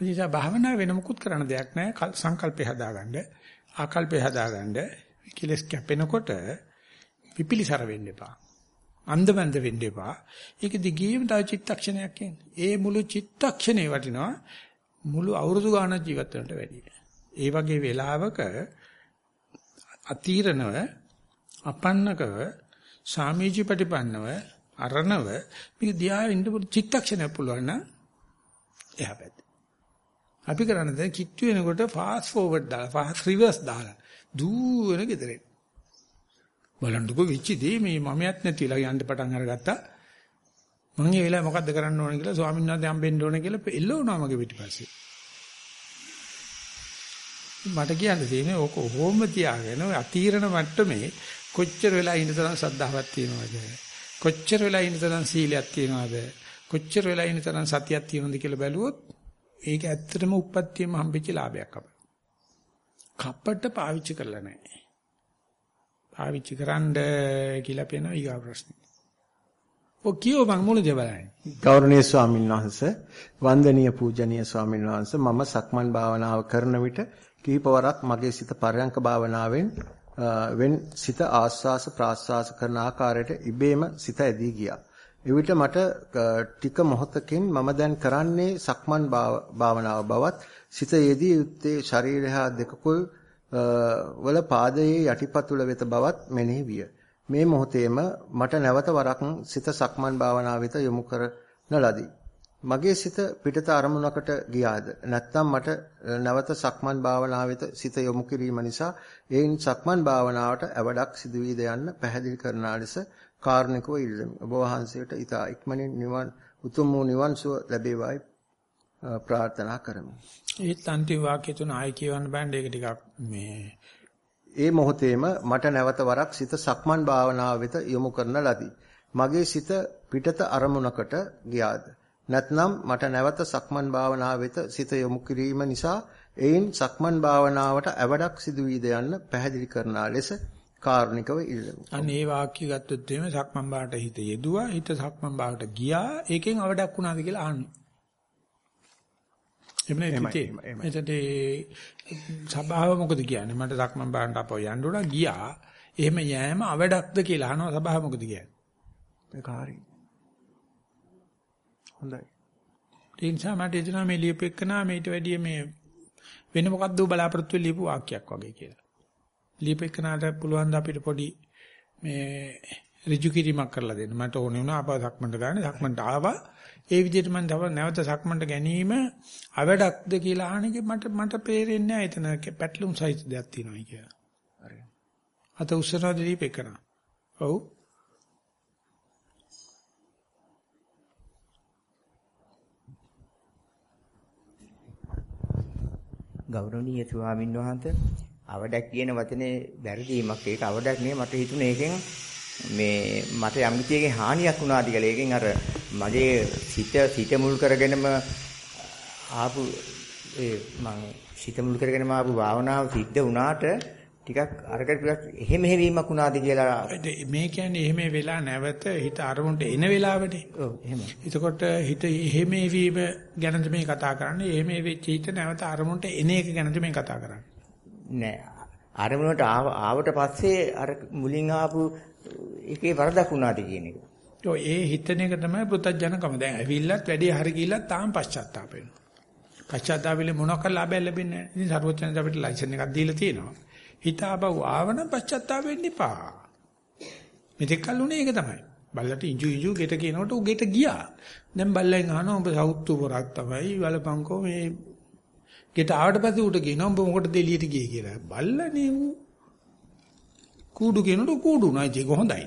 S2: නිසා භාවනා වෙන මුකුත් කරන්න දෙයක් නැහැ. සංකල්පය හදාගන්න, ආකල්පය හදාගන්න, කිලස් කැපෙනකොට පිපිලිසර වෙන්න එපා. අන්ධබන්ද වෙන්න එපා. ඒක දිගියම තව චිත්තක්ෂණයක් කියන්නේ. ඒ මුළු චිත්තක්ෂණේ වටිනවා මුළු අවුරුදු ගාණක් ජීවත් වෙනට වැඩිය. ඒ වගේ වෙලාවක අතීරණව අපන්නකව සාමීචි ප්‍රතිපන්නව අරණව මේක දිහා ඉන්න චිත්තක්ෂණයක් පුළුවන් නම් එහා පැත්ත. අපි කරන්නේ දැන් කිට්ටු වෙනකොට ෆාස්ට් ෆෝවර්ඩ් දාලා ෆාස්ට් රිවර්ස් දාලා දුවන ගෙදරේ. බලන්නකො විචිදී මේ මමියත් නැතිලා යන්න පටන් අරගත්තා. මම ඒ වෙලාවේ මොකද්ද කරන්න ඕන කියලා ස්වාමීන් වහන්සේ හම්බෙන්න ඕන කියලා එල්ලවනවා මගේ පිටිපස්සේ. මට කියන්න තියෙන්නේ ඕක ඕම තියාගෙන අතීරණ මට්ටමේ කොච්චර වෙලා ඉන්න තරම් සද්ධාවක් තියෙනවද? කොච්චර වෙලා ඉන්න තරම් සීලයක් තියෙනවද? කොච්චර වෙලා ඉන්න තරම් සතියක් තියෙනවද කියලා බැලුවොත් ඒක ඇත්තටම උප්පත්තියම හම්බෙච්ච ලාභයක් අපට. කප්පට පාවිච්චි කරලා නැහැ. පාවිච්චි කරන්න කියලා පේනවා ඊගා ප්‍රශ්නේ. ඔය කියෝ මං මොන දෙවලයි.
S1: ගෞරවනීය ස්වාමීන් වහන්සේ වන්දනීය පූජනීය ස්වාමීන් වහන්සේ මම සක්මන් භාවනාව කරන විට කීපවරක් මගේ සිත පරයන්ක භාවනාවෙන් වෙන් සිත ආස්වාස ප්‍රාස්වාස කරන ආකාරයට ඉබේම සිත ඇදී ගියා. එවිට මට ටික මොහොතකින් මම දැන් කරන්නේ සක්මන් භාවනාව බවත් සිත යෙදී යුත්තේ ශරීරය හා දෙකකුල් වල පාදයේ යටිපතුල වෙත බවත් මෙනෙහි විය. මේ මොහොතේම මට නැවත වරක් සිත සක්මන් භාවනාව වෙත යොමු කරන ලදී. මගේ සිත පිටත අරමුණකට ගියාද නැත්නම් මට නැවත සක්මන් භාවනාව වෙත සිත යොමු කිරීම නිසා ඒන් සක්මන් භාවනාවට අවඩක් සිදු වී යන්න පැහැදිලි කරන ලෙස කාරුණිකව ඉල්ලමි. ඔබ වහන්සේට ඊතා ඉක්මනින් නිවන් උතුම් වූ නිවන් සුව ලැබේවායි ප්‍රාර්ථනා කරමි.
S2: ඒත් අන්තිම වාක්‍ය තුන ආයි කියවන්න බෑනේ ඒක ටිකක් මේ
S1: ඒ මොහොතේම මට නැවත වරක් සිත සක්මන් භාවනාව වෙත යොමු කරන ලදී. මගේ සිත පිටත අරමුණකට ගියාද නැත්නම් මට නැවත සක්මන් භාවනාව වෙත සිත යොමු කිරීම නිසා එයින් සක්මන් භාවනාවට අවඩක් සිදු වීද යන්න පැහැදිලි කරනා ලෙස කාරුණිකව ඉල්ලමි.
S2: අනේ වාක්‍ය ගත්තොත් එimhe සක්මන් භාවට හිත යෙදුවා. හිත සක්මන් භාවට ගියා. ඒකෙන් අවඩක් වුණාද කියලා අහන්නේ. එමනේ එතට සබාව මොකද කියන්නේ? මට සක්මන් භාවන්ට අපෝ යන්න උනා. ගියා. එහෙම යෑම අවඩක්ද කියලා අහනවා. සබාව මොකද කියන්නේ.
S1: ඒක හරියි. හොඳයි.
S2: ඒ නිසා මට එදිනා මේ ලියපෙකනා මේට වැඩිය මේ වෙන මොකද්ද බලාපොරොත්තු වෙ ලියපු වාක්‍යයක් වගේ කියලා. ලියපෙකනාට පුළුවන් ද අපිට පොඩි මේ ඍජු කිරීමක් කරලා දෙන්න. මට ඕනේ වුණා අපව සක්මන්ට ගන්න. සක්මන්ට ආවා. ඒ විදිහට මම තව නැවත සක්මන්ට ගැනීම අවඩක්ද කියලා අහන එක මට මට පේරෙන්නේ නැහැ. එතන පැටලුම් සහිත දෙයක් තියෙනවා කියලා. හරි. අත උස්සනවා දීපේකනා. ඔව්.
S4: ගෞරවනීය ස්වාමින් වහන්සේ. අවඩක් කියන වචනේ වැරදීමක්. ඒක අවඩක් නෙවෙයි මට හිතුනේ ඒකෙන් මේ මට යම් කිසියකින් හානියක් වුණාද කියලා. ඒකෙන් අර මගේ සිත සිත මුල් කරගෙනම ආපු ඒ මම සිත මුල් කරගෙනම ආපු භාවනාව සිද්ධ වුණාට ටිකක් අරකට ටිකක් එහෙම හැවීමක් වුණාද කියලා
S2: මේ කියන්නේ එහෙම වෙලා නැවත හිත අරමුණට එන වෙලාවනේ.
S4: ඔව් එහෙම.
S2: එතකොට හිත එහෙම වීම ගැනද මේ කතා කරන්නේ. එහෙම වෙච්ච හිත නැවත අරමුණට එන එක ගැනද මේ කතා කරන්නේ.
S4: නෑ. අරමුණට ආවට පස්සේ අර මුලින් ආපු එකේ වරදක් වුණාද කියන එක.
S2: ඔය ඒ හිතන එක තමයි පුතඥකම. දැන් ඇවිල්ලත් වැඩි හරි ගිහිල්ලත් තාම පශ්චාත්තාප වෙනවා. පශ්චාත්තාපෙල මොනවාක් ලාභයක් ලැබෙන්නේ නැහැ. ඉතින් සරුවචන අපිට ලයිසන් එකක් දීලා තියෙනවා. හිතාපව ආවන පශ්චත්තාප වෙන්න එපා. මෙතෙක් කල් උනේ ඒක තමයි. බල්ලට ඉංජු ඉංජු ගෙට කියනකොට ඌ ගෙට ගියා. දැන් බල්ලෙන් අහනවා ඔබ සවුත්තු පොරක් තමයි වලපංකෝ මේ ගෙට ආවට පස්සේ ඌට කියනවා ඔබ මොකටද එළියට ගියේ කියලා. බල්ලනේ ඌ කූඩු කියනකොට කූඩු නයි ඒක හොඳයි.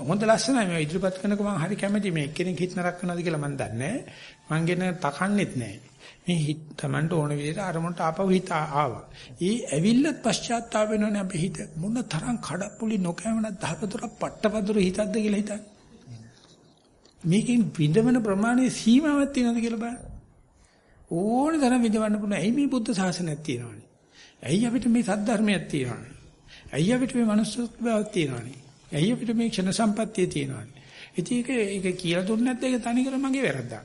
S2: හොඳ ලස්සනයි මේ ඉදිරිපත් කරනක මම හරි කැමති මේ එක්කෙනෙක් හිත නරක කරනවද කියලා මම දන්නේ නැහැ. මං ගෙන තකන්නෙත් නැහැ. මේ හිත Tamanට ඕන විදිහට අරමුණට ආපහු හිත ආවා. ඊ ඇවිල්ලත් පශ්චාත්තාප වෙනවනේ අපේ හිත. මොන තරම් කඩප්පුලි නොකෑමන දහපතර පට්ටපතර හිතක්ද කියලා හිතන්නේ. මේකෙන් විඳවන ප්‍රමාණය සීමාවක් තියෙනවද කියලා බලන්න. ඕන තරම් විඳවන්න පුළුවන්. ඇයි මේ බුද්ධ ශාසනයක් තියෙනවනේ? ඇයි අපිට මේ සද්ධර්මයක් තියෙනවනේ? ඇයි අපිට මේ මනුස්සත්වයක් තියෙනවනේ? ඇයි අපිට මේ ක්ෂණ සම්පත්තිය තියෙනවනේ? ඉතින් ඒක ඒක කියලා දුන්නේ නැත්නම් ඒක තනිකර මගේ වැරද්දක්.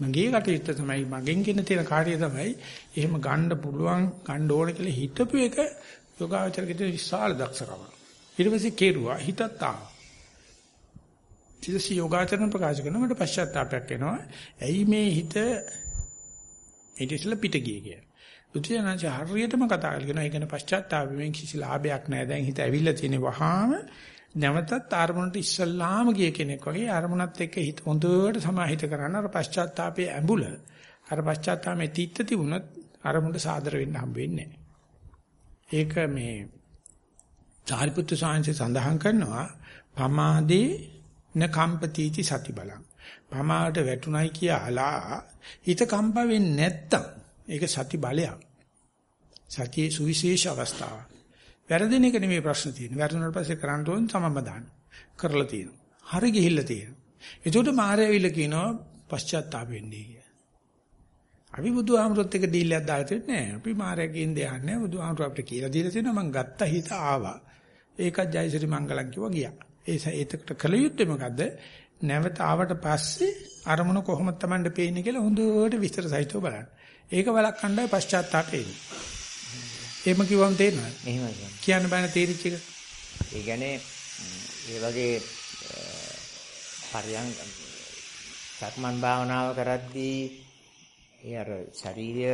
S2: මගේ කටයුත්ත තමයි මගෙන් කියන තියෙන කාර්යය තමයි එහෙම ගන්න පුළුවන් ගන්න ඕන කියලා හිතපු එක යෝගාචරකේ විශාල දක්ෂකම. ඊට පස්සේ කෙරුවා හිතත් ආවා. ඊටසේ යෝගාචරණ ප්‍රකාශ කරනවා මට පශ්චාත්තාවයක් එනවා. ඇයි මේ හිත ඊට ඉස්සෙල්ලා පිට ගියේ කියලා. බුදුසෙනාච හරියටම කතා කරගෙන ඒ කියන්නේ පශ්චාත්තාපයෙන් කිසි ලාභයක් නැහැ. දැන් හිත ඇවිල්ලා තියෙන වහාම නැවතත් ආරමුණට ඉස්සල්ලාම ගිය කෙනෙක් වගේ ආරමුණත් එක්ක හිත හොඳට සමාහිත කරන්න අර පශ්චාත්තාපයේ ඇඹුල අර පශ්චාත්තාපයේ තීත්ත තිබුණත් ආරමුණට සාදර වෙන්න හම්බ වෙන්නේ ඒක මේ චාරිපුත්‍ර සාංශය සඳහන් කරනවා පමාදේ න කම්පතිති සති බලං. පමාවට වැටුණයි කියලා හිත කම්ප වෙන්නේ නැත්තම් ඒක සති බලයක්. සතියේ සුවිශේෂ අවස්ථාවක්. වැරදින එක නෙමෙයි ප්‍රශ්න තියෙන්නේ. වැරදුනට පස්සේ කරන්න ඕන තමම දාන්න. කරලා තියෙනවා. හරි ගිහිල්ලා තියෙනවා. ඒකට මාරයවිල කියනවා පශ්චාත්තාප වෙන්නේ කියලා. අපි බුදුහාමුදුරුත් එක්ක ඩීල් එකක් දාලා තියෙන්නේ නැහැ. අපි මාරයකින් දෙයක් නැහැ. බුදුහාමුදුරු අපිට කියලා දීලා තියෙනවා මං ගත්ත හිත ආවා. ඒකත් ජයසිරි මංගලම් කිව්වා ගියා. ඒ ඒකට කල යුත්තේ මොකද්ද? නැවත ආවට පස්සේ අරමුණ කොහොමද Tamanට පේන්නේ කියලා හොඳට විස්තර සහිතව බලන්න. ඒක වළක්වන්නයි පශ්චාත්තාප එන්නේ. එහෙම කිව්වම තේරෙනවද?
S4: එහෙමයි.
S2: කියන්න බෑනේ තේරිච්ච එක.
S4: ඒ කියන්නේ ඒ වගේ පරියන් සක්මන් භාවනාව කරද්දී ඒ අර ශරීරය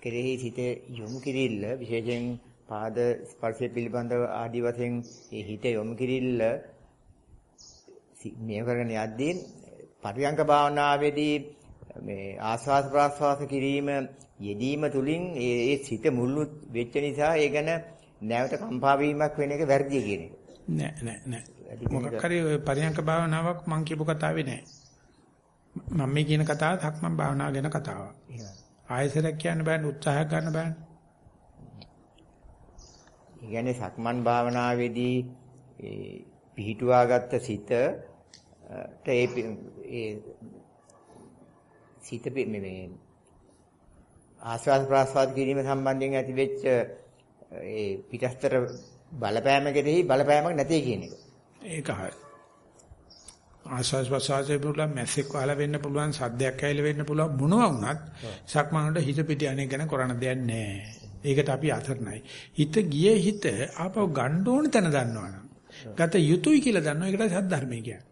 S4: කෙරෙහි සිත යොමු කිරිල්ල විශේෂයෙන් පාද ස්පර්ශය පිළිබඳව ආදි වශයෙන් ඒ හිත යොමු කිරිල්ල මේ කරගෙන යද්දී පරියංග භාවනාවේදී මේ ආස්වාද ප්‍රාස්වාද කිරීම යෙදීම තුලින් ඒ සිත මුල්ලු වෙච්ච නිසා ඒ ගැන නැවත කම්පා වීමක් වෙන එක වැරදි කියන එක.
S2: නෑ නෑ නෑ. මොකක් හරි ඔය පරියන්ක භාවනාවක් මම කියපු කතාවේ නෑ. මම මේ කියන කතාව ධක්මන් භාවනාව ගැන කතාවක්. ආයසරයක් කියන්න බෑනේ උත්සාහයක් ගන්න බෑනේ.
S4: ඒ කියන්නේ සක්මන් භාවනාවේදී ඒ පිහිටුවාගත්ත සිත ඒ ඒ සිත මේ ආස්වාද ප්‍රාස්වාද කිරීම සම්බන්ධයෙන් ඇති වෙච්ච ඒ පිටස්තර බලපෑම කෙරෙහි බලපෑමක් නැtei කියන එක.
S2: ඒක හරි. ආස්වාද ප්‍රාස්වාදයේ පුළුවන් මැස්සෙක් වහලා වෙන්න පුළුවන් සද්දයක් ඇවිල්ලා වෙන්න පුළුවන් මොනවා වුණත් සක්මනට හිත පිට යන්නේ ගැන කරන්න දෙයක් නැහැ. ඒකට අපි අතරණයි. හිත ගියේ හිත ආපහු ගන්න ඕන තැන දන්නවනම්. ගත යුතුයි කියලා දන්නවා. ඒකට සද්ධර්මය කියන්නේ.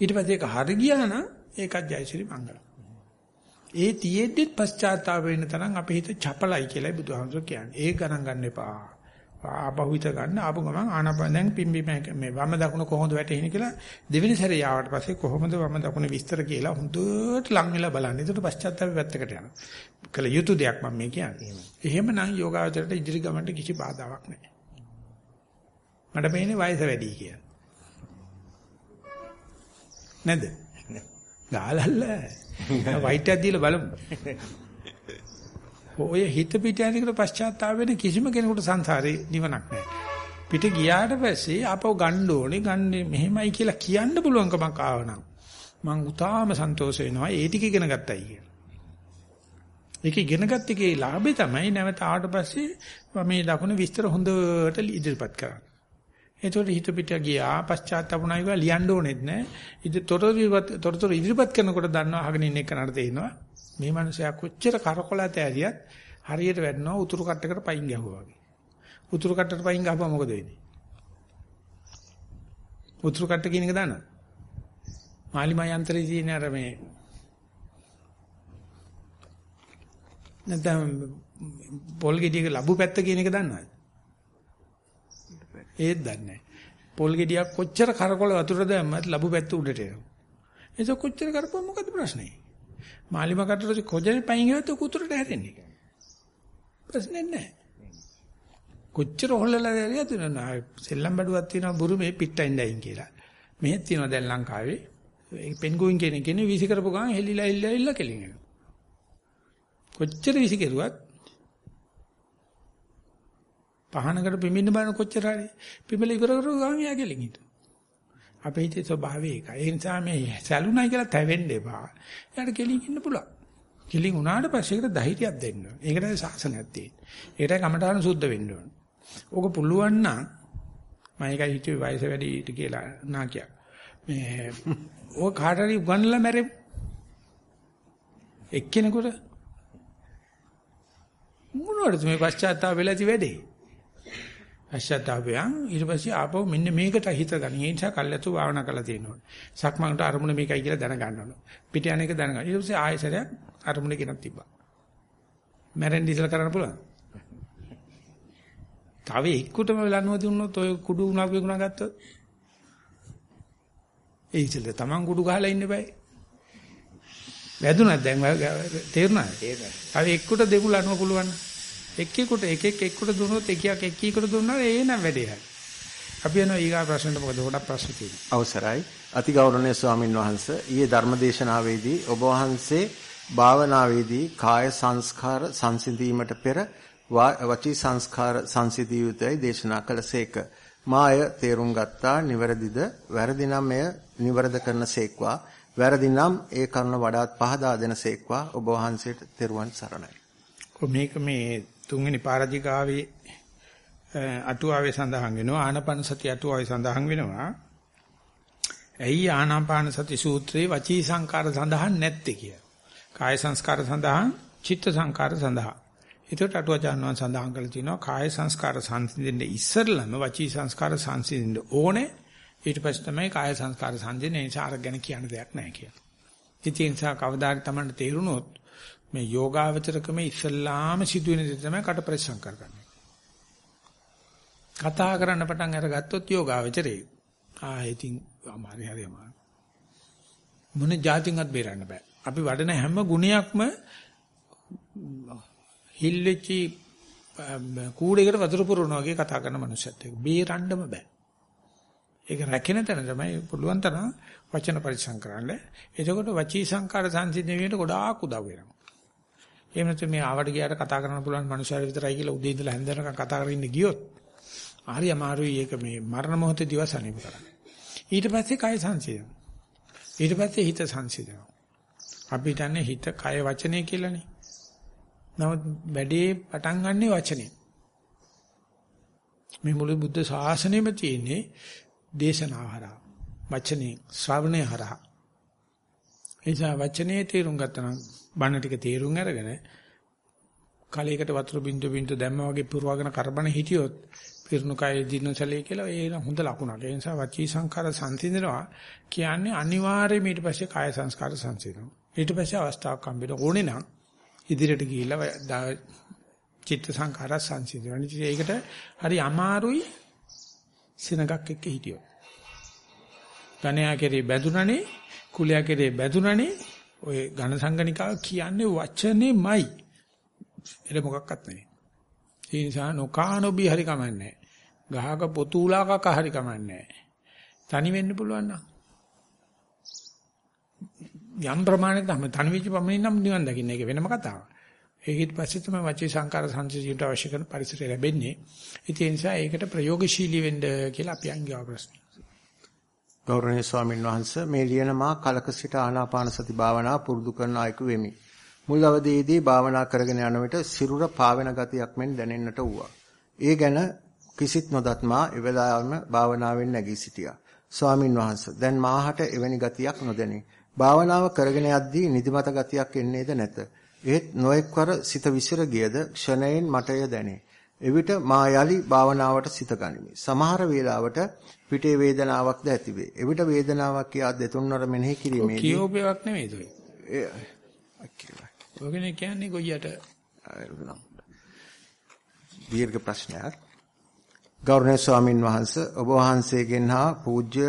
S2: ඊට පස්සේ ඒක හරි ගියා නම් ඒකත් ජයසිරි මංගලම්. ඒ තියෙද්දිත් පශ්චාත්තාප වෙන්න තරම් අපේ හිත චපලයි කියලායි බුදුහාමුදුර කියන්නේ. ඒ ගණන් ගන්න එපා. ආපහුවිත ගන්න ආපු ගමන් ආනපන දැන් පිම්බි මේ වම දකුණ කොහොමද වැටෙන්නේ කියලා දෙවෙනි සැරේ ආවට පස්සේ කොහොමද වම දකුණ විස්තර කියලා හොඳට ලං වෙලා බලන්න. ඒකට පශ්චාත්තාප පැත්තකට යනවා. කළ යුතු දෙයක් මම මේ කියන්නේ. එහෙමනම් යෝගාවචරයට ඉදිරි ගමනට කිසි බාධාවක් නැහැ. මට මේනේ වයස වැඩි කියලා. නැද්ද? ගාලල්ල. වයිට් එකක් දීලා බලමු. ඔය හිත පිට යනකට පශ්චාත්තාප වෙන කිසිම කෙනෙකුට සංසාරේ නිවනක් නැහැ. පිට ගියාට පස්සේ ආපහු ගන්න ඕනේ ගන්නේ මෙහෙමයි කියලා කියන්න පුළුවන්කමක් ආවනම් මං උතාම සන්තෝෂ වෙනවා ඒ ටික ඉගෙන ගත්තයි කියලා. ඒක ඉගෙන ගත්ත එකේ ලාභය තමයි නැවත ආවට පස්සේ මේ දකුණ විස්තර හොඳට ඉදිරිපත් කරන්න. එතකොට හිත පිට ගියා පශ්චාත්තාපුණා කියලා ලියන්න ඕනෙත් නෑ. ඉතින් තොරතුරු ඉදිරිපත් කරනකොට දන්නවා අහගෙන ඉන්න එකනට තේිනවා. මේ මනුස්සයා කොච්චර කරකොලත ඇරියත් හරියට වැටෙනවා උතුරු කට්ටකට පයින් ගැහුවා වගේ. උතුරු කට්ටට පයින් ගහපුවා මොකද වෙන්නේ? උතුරු කට්ට කියන එක දන්නවද? මාලිමා යන්ත්‍රයේ තියෙන අර මේ නැත්නම් පොල් ගෙඩියක ලැබු පැත්ත කියන එක දන්නවද? ඒත් දන්නේ නැහැ. පොල් ගෙඩියක් කොච්චර කරකොල වතුර දැම්මත් ලැබු පැත්ත උඩට එනවා. ඒක කොච්චර කරපුවා මොකද ප්‍රශ්නේ? මාලිම කටට කොජේ පයින් ගියොත් කුතුරට හැදෙන්නේ. ප්‍රශ්නේ නැහැ. කොච්චර හොල්ලලා දැරියද නෑ සෙල්ලම් බඩුවක් තියෙනවා බුරුමේ පිට්ටයින් ඩයින් කියලා. මෙහෙත් තියෙනවා දැන් ලංකාවේ. ඒ පෙන්ගුයින් කියන කෙනේ වීසි කරපු ගමන් හෙලිලා හෙලිලා හෙලිලා කෙලිනවා. කොච්චර වීසි කෙරුවත් පහනකට පිඹින්න බලන කොච්චර හරි පිඹල ඉවර කරු ගාම යා ගෙලින් හිට. අපේ හිතේ ස්වභාවය ඒකයි. ඒ නිසා මේ සැලුණයි කියලා තැවෙන්න එපා. එයාට ගෙලින් ඉන්න පුළුවන්. ගෙලින් උනාට පස්සේ ඒකට ධෛර්යයක් දෙන්න ඕන. ඒකටයි සාසනයක් තියෙන්නේ. ඒකටයි කමඨාන සුද්ධ වෙන්න ඕන. ඕක පුළුවන් නම් මම ඒකයි හිතුවේ වයස වැඩි ඊට කියලා නාකිය. මේ ඕක කාට හරි උගන්ලා මැරෙමු. එක්කෙනෙකුට මොනවද මේ පශ්චාත්තාප වෙලා ඇති වැඩේ? පශ්චාත්තාපයන් ඊට පස්සේ ආපහු මෙන්න මේකට හිත ගන්න. ඒ නිසා කල්යතු භාවනා කරලා තියෙනවා. සක්මන්ට අරමුණ මේකයි කියලා දැනගන්න ඕන. පිට යන එක දැනගන්න. ඊට පස්සේ ආයෙසරයක් අරමුණ ගෙනත් තිබ්බා. මැරෙන්න ඉස්සලා කරන්න පුළුවන්. තව එක්කුටම ලනුව දුන්නොත් ඔය කුඩු උණක් විකුණා ගත්තොත් ඒ ඉතින් තමන් කුඩු ගහලා ඉන්න බෑ. වැදුනක් දැන් තේරුණාද? තේරුණා. තව එක්කුට දෙකු ලනුව පුළුවන්. එක්කෙකුට එක එක එක්කුට දුන්නොත් එකියක් එක්කීකට දුන්නා ඒ නම් වැඩේ හරි. අපි යනවා ඊගා ප්‍රශ්නෙට මොකද ගොඩක් ප්‍රශ්න තියෙනවා.
S1: අවසරයි. අතිගෞරවනීය ස්වාමින් වහන්සේ ඊයේ ධර්මදේශනාවේදී ඔබ වහන්සේ භාවනාවේදී කාය සංස්කාර සංසිඳීමට පෙර වචී සංස්කාර සංසිඳිය යුතුයි දේශනා කළසේක. මාය තේරුම් ගත්තා නිවැරදිද වැරදි නම් එය නිවැරද කරනසේක්වා වැරදි නම් ඒ කරුණ වඩාත් පහදා දෙනසේක්වා ඔබ වහන්සේට තෙරුවන් සරණයි.
S2: මේක මේ තුන්වෙනි පාරාජිකාවේ අටුවාවේ සඳහන් වෙනවා ආනපන සති අටුවාවේ සඳහන් වෙනවා. ඇයි ආනාපාන සති සූත්‍රයේ වචී සංකාර සඳහන් නැත්තේ කියලා. කාය සංස්කාර සඳහන් චිත්ත සංකාර සඳහන්. ඒකට අටුවාචාන් වහන්සේ සඳහන් කරලා තිනවා කාය සංස්කාර සංසිඳෙන්න ඉස්සරළම වචී සංස්කාර සංසිඳෙන්න ඕනේ. ඊට පස්සේ තමයි කාය සංස්කාර සංසිඳෙන්න නිසා අර ගැන කියන්න දෙයක් නැහැ කියලා. ඉතින් ඒ නිසා කවදාද තමයි තේරුණොත් මේ යෝගාවචරකම ඉස්සල්ලාම සිදුවෙන දේ තමයි කට පරිස්සම් කරගන්නේ. කතා කරන්න පටන් අරගත්තොත් යෝගාවචරේ. ආ ඉතින් අමාරි හරි අමාරු. මොන જાතින්වත් බේරන්න බෑ. අපි වඩන හැම ගුණයක්ම හිල්ලෙච්චි කූඩේකට වතුර පුරවනවා වගේ කතා කරන මනුස්සයෙක් එක්ක බේරන්නම බෑ. ඒක රැකෙන තැන තමයි පුළුවන් තරම් වචන පරිසම් කරන්න. එතකොට වචී සංකාර සංසිඳීමේට ගොඩාක් උදව් වෙනවා. එහෙම නැත්නම් මේ ආවට ගියාට කතා කරන්න පුළුවන් මනුස්සයර විතරයි කියලා උදේ ඉඳලා හැන්දනකම් කතා කරගෙන ඉන්න ගියොත් හරි අමාරුයි ඒක මේ මරණ මොහොතේ දිවස් අනිව කරන්න. ඊට පස්සේ කය සංසිඳන. ඊට පස්සේ හිත සංසිඳන. අපි හිතන්නේ හිත කය වචනේ කියලානේ. නමුත් වැඩේ පටන් ගන්නෙ වචනේ. මේ මුළු බුද්ධ ශාසනයෙම තියෙන්නේ දේශනාව හරහා. වචනේ ශ්‍රවණය හරහා. එනිසා වචනේ තේරුම් ගත්තා නම් බණ ටික තේරුම් අරගෙන කලයකට වතුර බින්දු බින්දු දැම්ම වගේ පුරවගෙන කරබන හිටියොත් පිරුණු කය දිනසලේ කියලා ඒ හොඳ ලකුණක්. ඒ නිසා වචී සංඛාර සංසිඳනවා කියන්නේ අනිවාර්යයෙන්ම ඊට පස්සේ කාය සංස්කාර සංසිඳනවා. ඊට පස්සේ අවස්ථාවක් හම්බෙන්න ඕනේ නම් ඉදිරියට ගිහිල්ලා චිත්ත සංඛාර සංසිඳනවා. ඒකට හරි අමාරුයි සිනගක් එක්ක හිටියොත්. ගණයා කෙරේ බැඳුනනේ කුලයා කෙරේ බැඳුනනේ ඔය ඝන සංගණිකාව කියන්නේ වචනේමයි. ඒක මොකක්වත් නෙවෙයි. ඒ නිසා නොකානොබි හරි කමන්නේ ගහක පොතුලාකක හරි කමන්නේ තනි වෙන්න පුළුවන් නම් යම් ප්‍රමාණයකට තමයි තනි වෙච්ච පමණින් නම් නිවන් දකින්න ඒක වෙනම කතාවක්. ඒකෙත් පස්සේ තමයි වචී සංකාර සංසිද්ධියට අවශ්‍ය කරන පරිසරය ලැබෙන්නේ. ඒ නිසා ඒකට ප්‍රයෝගශීලී වෙන්න කියලා අපි අංගව ප්‍රශ්න.
S1: ගෞරවනීය ස්වාමින් වහන්සේ මේ ලියන මා කලක සිට ආනාපාන සති භාවනා පුරුදු කරන අයෙකු වෙමි. මුල් අවදීදී භාවනා කරගෙන යන විට සිරුර පාවෙන ගතියක් මෙන් දැනෙන්නට වුණා. ඒ ගැන කිසිත් නොදත් මා එවලාවම භාවනාවෙන් නැගී සිටියා. ස්වාමින් වහන්සේ දැන් මාහට එවැනි ගතියක් නොදැනේ. භාවනාව කරගෙන යද්දී නිදිමත ගතියක් එන්නේද නැත. ඒත් නොඑක්වර සිත විසිර ගියද ක්ෂණයෙන් මටය දැනේ. එවිට මා යලි භාවනාවට සිත ගනිමි. සමහර වේලාවට පිටේ වේදනාවක්ද ඇතිවේ. එවිට වේදනාවක් කියා දෙතුන්වර මෙනෙහි කිරීමේදී
S2: කියෝපයක් නෙමෙයි ඒක. ඔයගනේ කියන්නේ ගොයියට
S1: දීර්ඝ ප්‍රශ්නයක්. ගෞරවනීය ස්වාමින් වහන්සේ ඔබ වහන්සේගෙන් හා පූජ්‍ය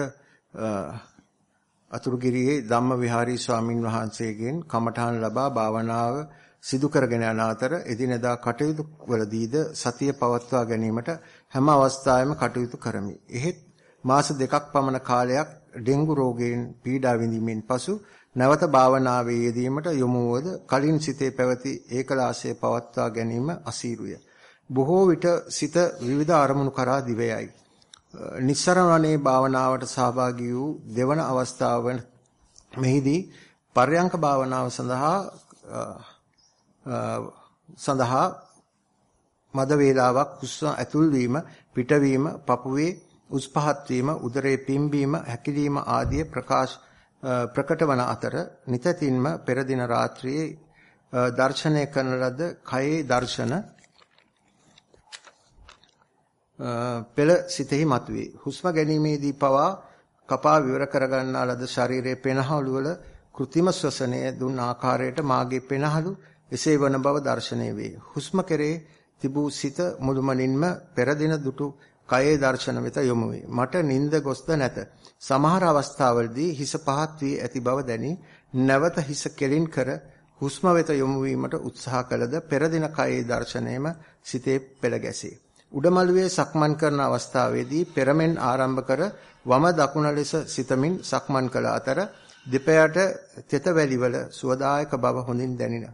S1: අතුරුගිරියේ ධම්ම විහාරී ස්වාමින් වහන්සේගෙන් කමඨාන් ලබා භාවනාව සිදු කරගෙන යන අතර එදිනදා කටයුතු වලදීද සතිය පවත්වා ගැනීමට හැම අවස්ථාවෙම කටයුතු කරමි. එහෙත් මාස දෙකක් පමණ කාලයක් ඩෙන්ගු රෝගයෙන් පීඩා විඳීමෙන් පසු නැවත භාවනාවේ යෙදීමට යොමු වූද කලින් සිතේ පැවති ඒකලාසය පවත්වා ගැනීම අසීරුය. බොහෝ විට සිත විවිධ අරමුණු කරා දිවයයි. නිස්සරණනේ භාවනාවට සහභාගී වූ දෙවන අවස්ථාව මෙහිදී පර්යංක භාවනාව සඳහා සඳහා මද වේලාවක් හුස්ම ඇතුල් වීම පිටවීම පපුවේ උස් පහත් වීම, උදරයේ පිම්බීම, හැකිලිම ආදී ප්‍රකාශ ප්‍රකට වන අතර නිතතින්ම පෙර දින රාත්‍රියේ දර්ශනය කරන ලද කයේ දර්ශන පෙළ සිතෙහි මතුවේ. හුස්ම ගැනීමේදී පවා කපා විවර කරගන්නා ලද ශරීරයේ පෙනහළු වල કૃතිම ශ්වසනය දුන් ආකාරයට මාගේ පෙනහළු එසේ වන බව දර්ශනය වේ. හුස්ම කෙරේ තිබූ සිත මුළුමනින්ම පෙර දින දුටු කයේ දර්ශන වෙත යොමු වේ. මට නිින්ද ගොස්ද නැත. සමහර අවස්ථාවලදී හිස පහත් වී ඇති බව දැනි නැවත හිස කෙලින් කර හුස්ම වෙත යොමු වීමට උත්සාහ කළද පෙර දින කයේ දර්ශනයම සිතේ පෙළ ගැසේ. උඩමළුවේ සක්මන් කරන අවස්ථාවේදී පෙරමෙන් ආරම්භ කර වම දකුණ ලෙස සිතමින් සක්මන් කළ අතර දෙපයට තෙත වැලිවල සුවදායක බව හොඳින් දැනින.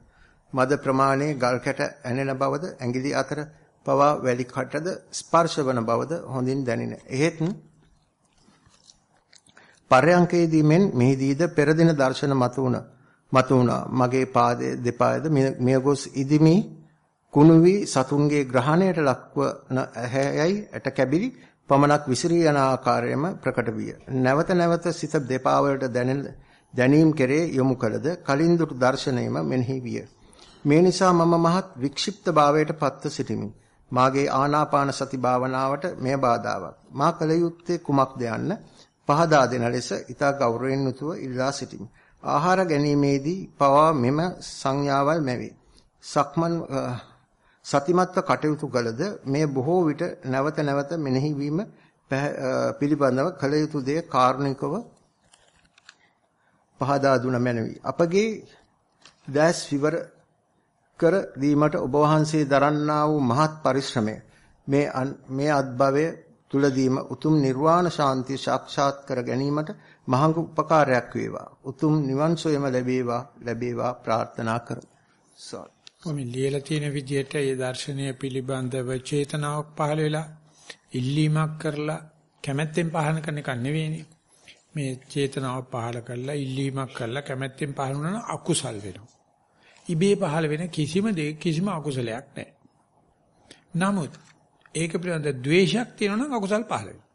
S1: මද ප්‍රමාණයේ ගල් කැට ඇනෙන බවද ඇඟිලි අතර පවා වැලි කටද ස්පර්ශ වන බවද හොඳින් දැනින. එහෙත් පරයන්කේදී මෙන් මෙහිදීද පෙර දින දර්ශන මතුවුණ මතුවුණා. මගේ පාදයේ දෙපායද මියගොස් ඉදිමි කුණු වී සතුන්ගේ ග්‍රහණයට ලක්වන ඇහැයයි ඇට කැබිලි පමණක් විසිරී යන ආකාරයම ප්‍රකට විය. නැවත නැවත සිත දෙපා වලට දැනෙන දැනීම් කෙරේ යොමු කළද කලින් දුටු දර්ශනයම මෙනෙහි විය. මේ නිසා මම මහත් වික්ෂිප්ත භාවයට පත්ව සිටිමි. මාගේ ආනාපාන සති භාවනාවට මෙය බාධාවක්. මා කල යුත්තේ කුමක්ද යන්න පහදා දෙන ලෙස ඊට ගෞරවයෙන් යුතුව ඉල්ලා සිටිමි. ආහාර ගැනීමේදී පවා මෙම සංඥාවල් මැවේ. සක්මන් සතිමත්ව කටයුතු කළද මේ බොහෝ විට නැවත නැවත මෙනෙහි වීම පිළිබඳව කළ යුතු දේ කාරුණිකව පහදා දුන මැනවි. අපගේ දැස් විවර කර දීමට ඔබ වහන්සේ දරන්නා වූ මහත් පරිශ්‍රමය මේ මේ අත්භවය තුලදීම උතුම් නිර්වාණ ශාන්තිය සාක්ෂාත් කර ගැනීමට මහඟ උපකාරයක් වේවා. උතුම් නිවන් සොයම ලැබේවා ලැබේවා ප්‍රාර්ථනා කරමි. සාදු
S2: කොහොම ලියලා තියෙන විදිහට ඒ දර්ශනය පිළිබඳව චේතනාවක් පහළ වෙලා ඉල්ලීමක් කරලා කැමැත්තෙන් පහළ කරන එක නෙවෙයිනේ. මේ චේතනාව පහළ කරලා ඉල්ලීමක් කරලා කැමැත්තෙන් පහළ වුණා නම් අකුසල් වෙනවා. ඉබේ පහළ වෙන කිසිම දෙයක් කිසිම අකුසලයක් නැහැ. නමුත් ඒක පිළිබඳ ද්වේෂයක් තියෙනවා නම් අකුසල් පහළ වෙනවා.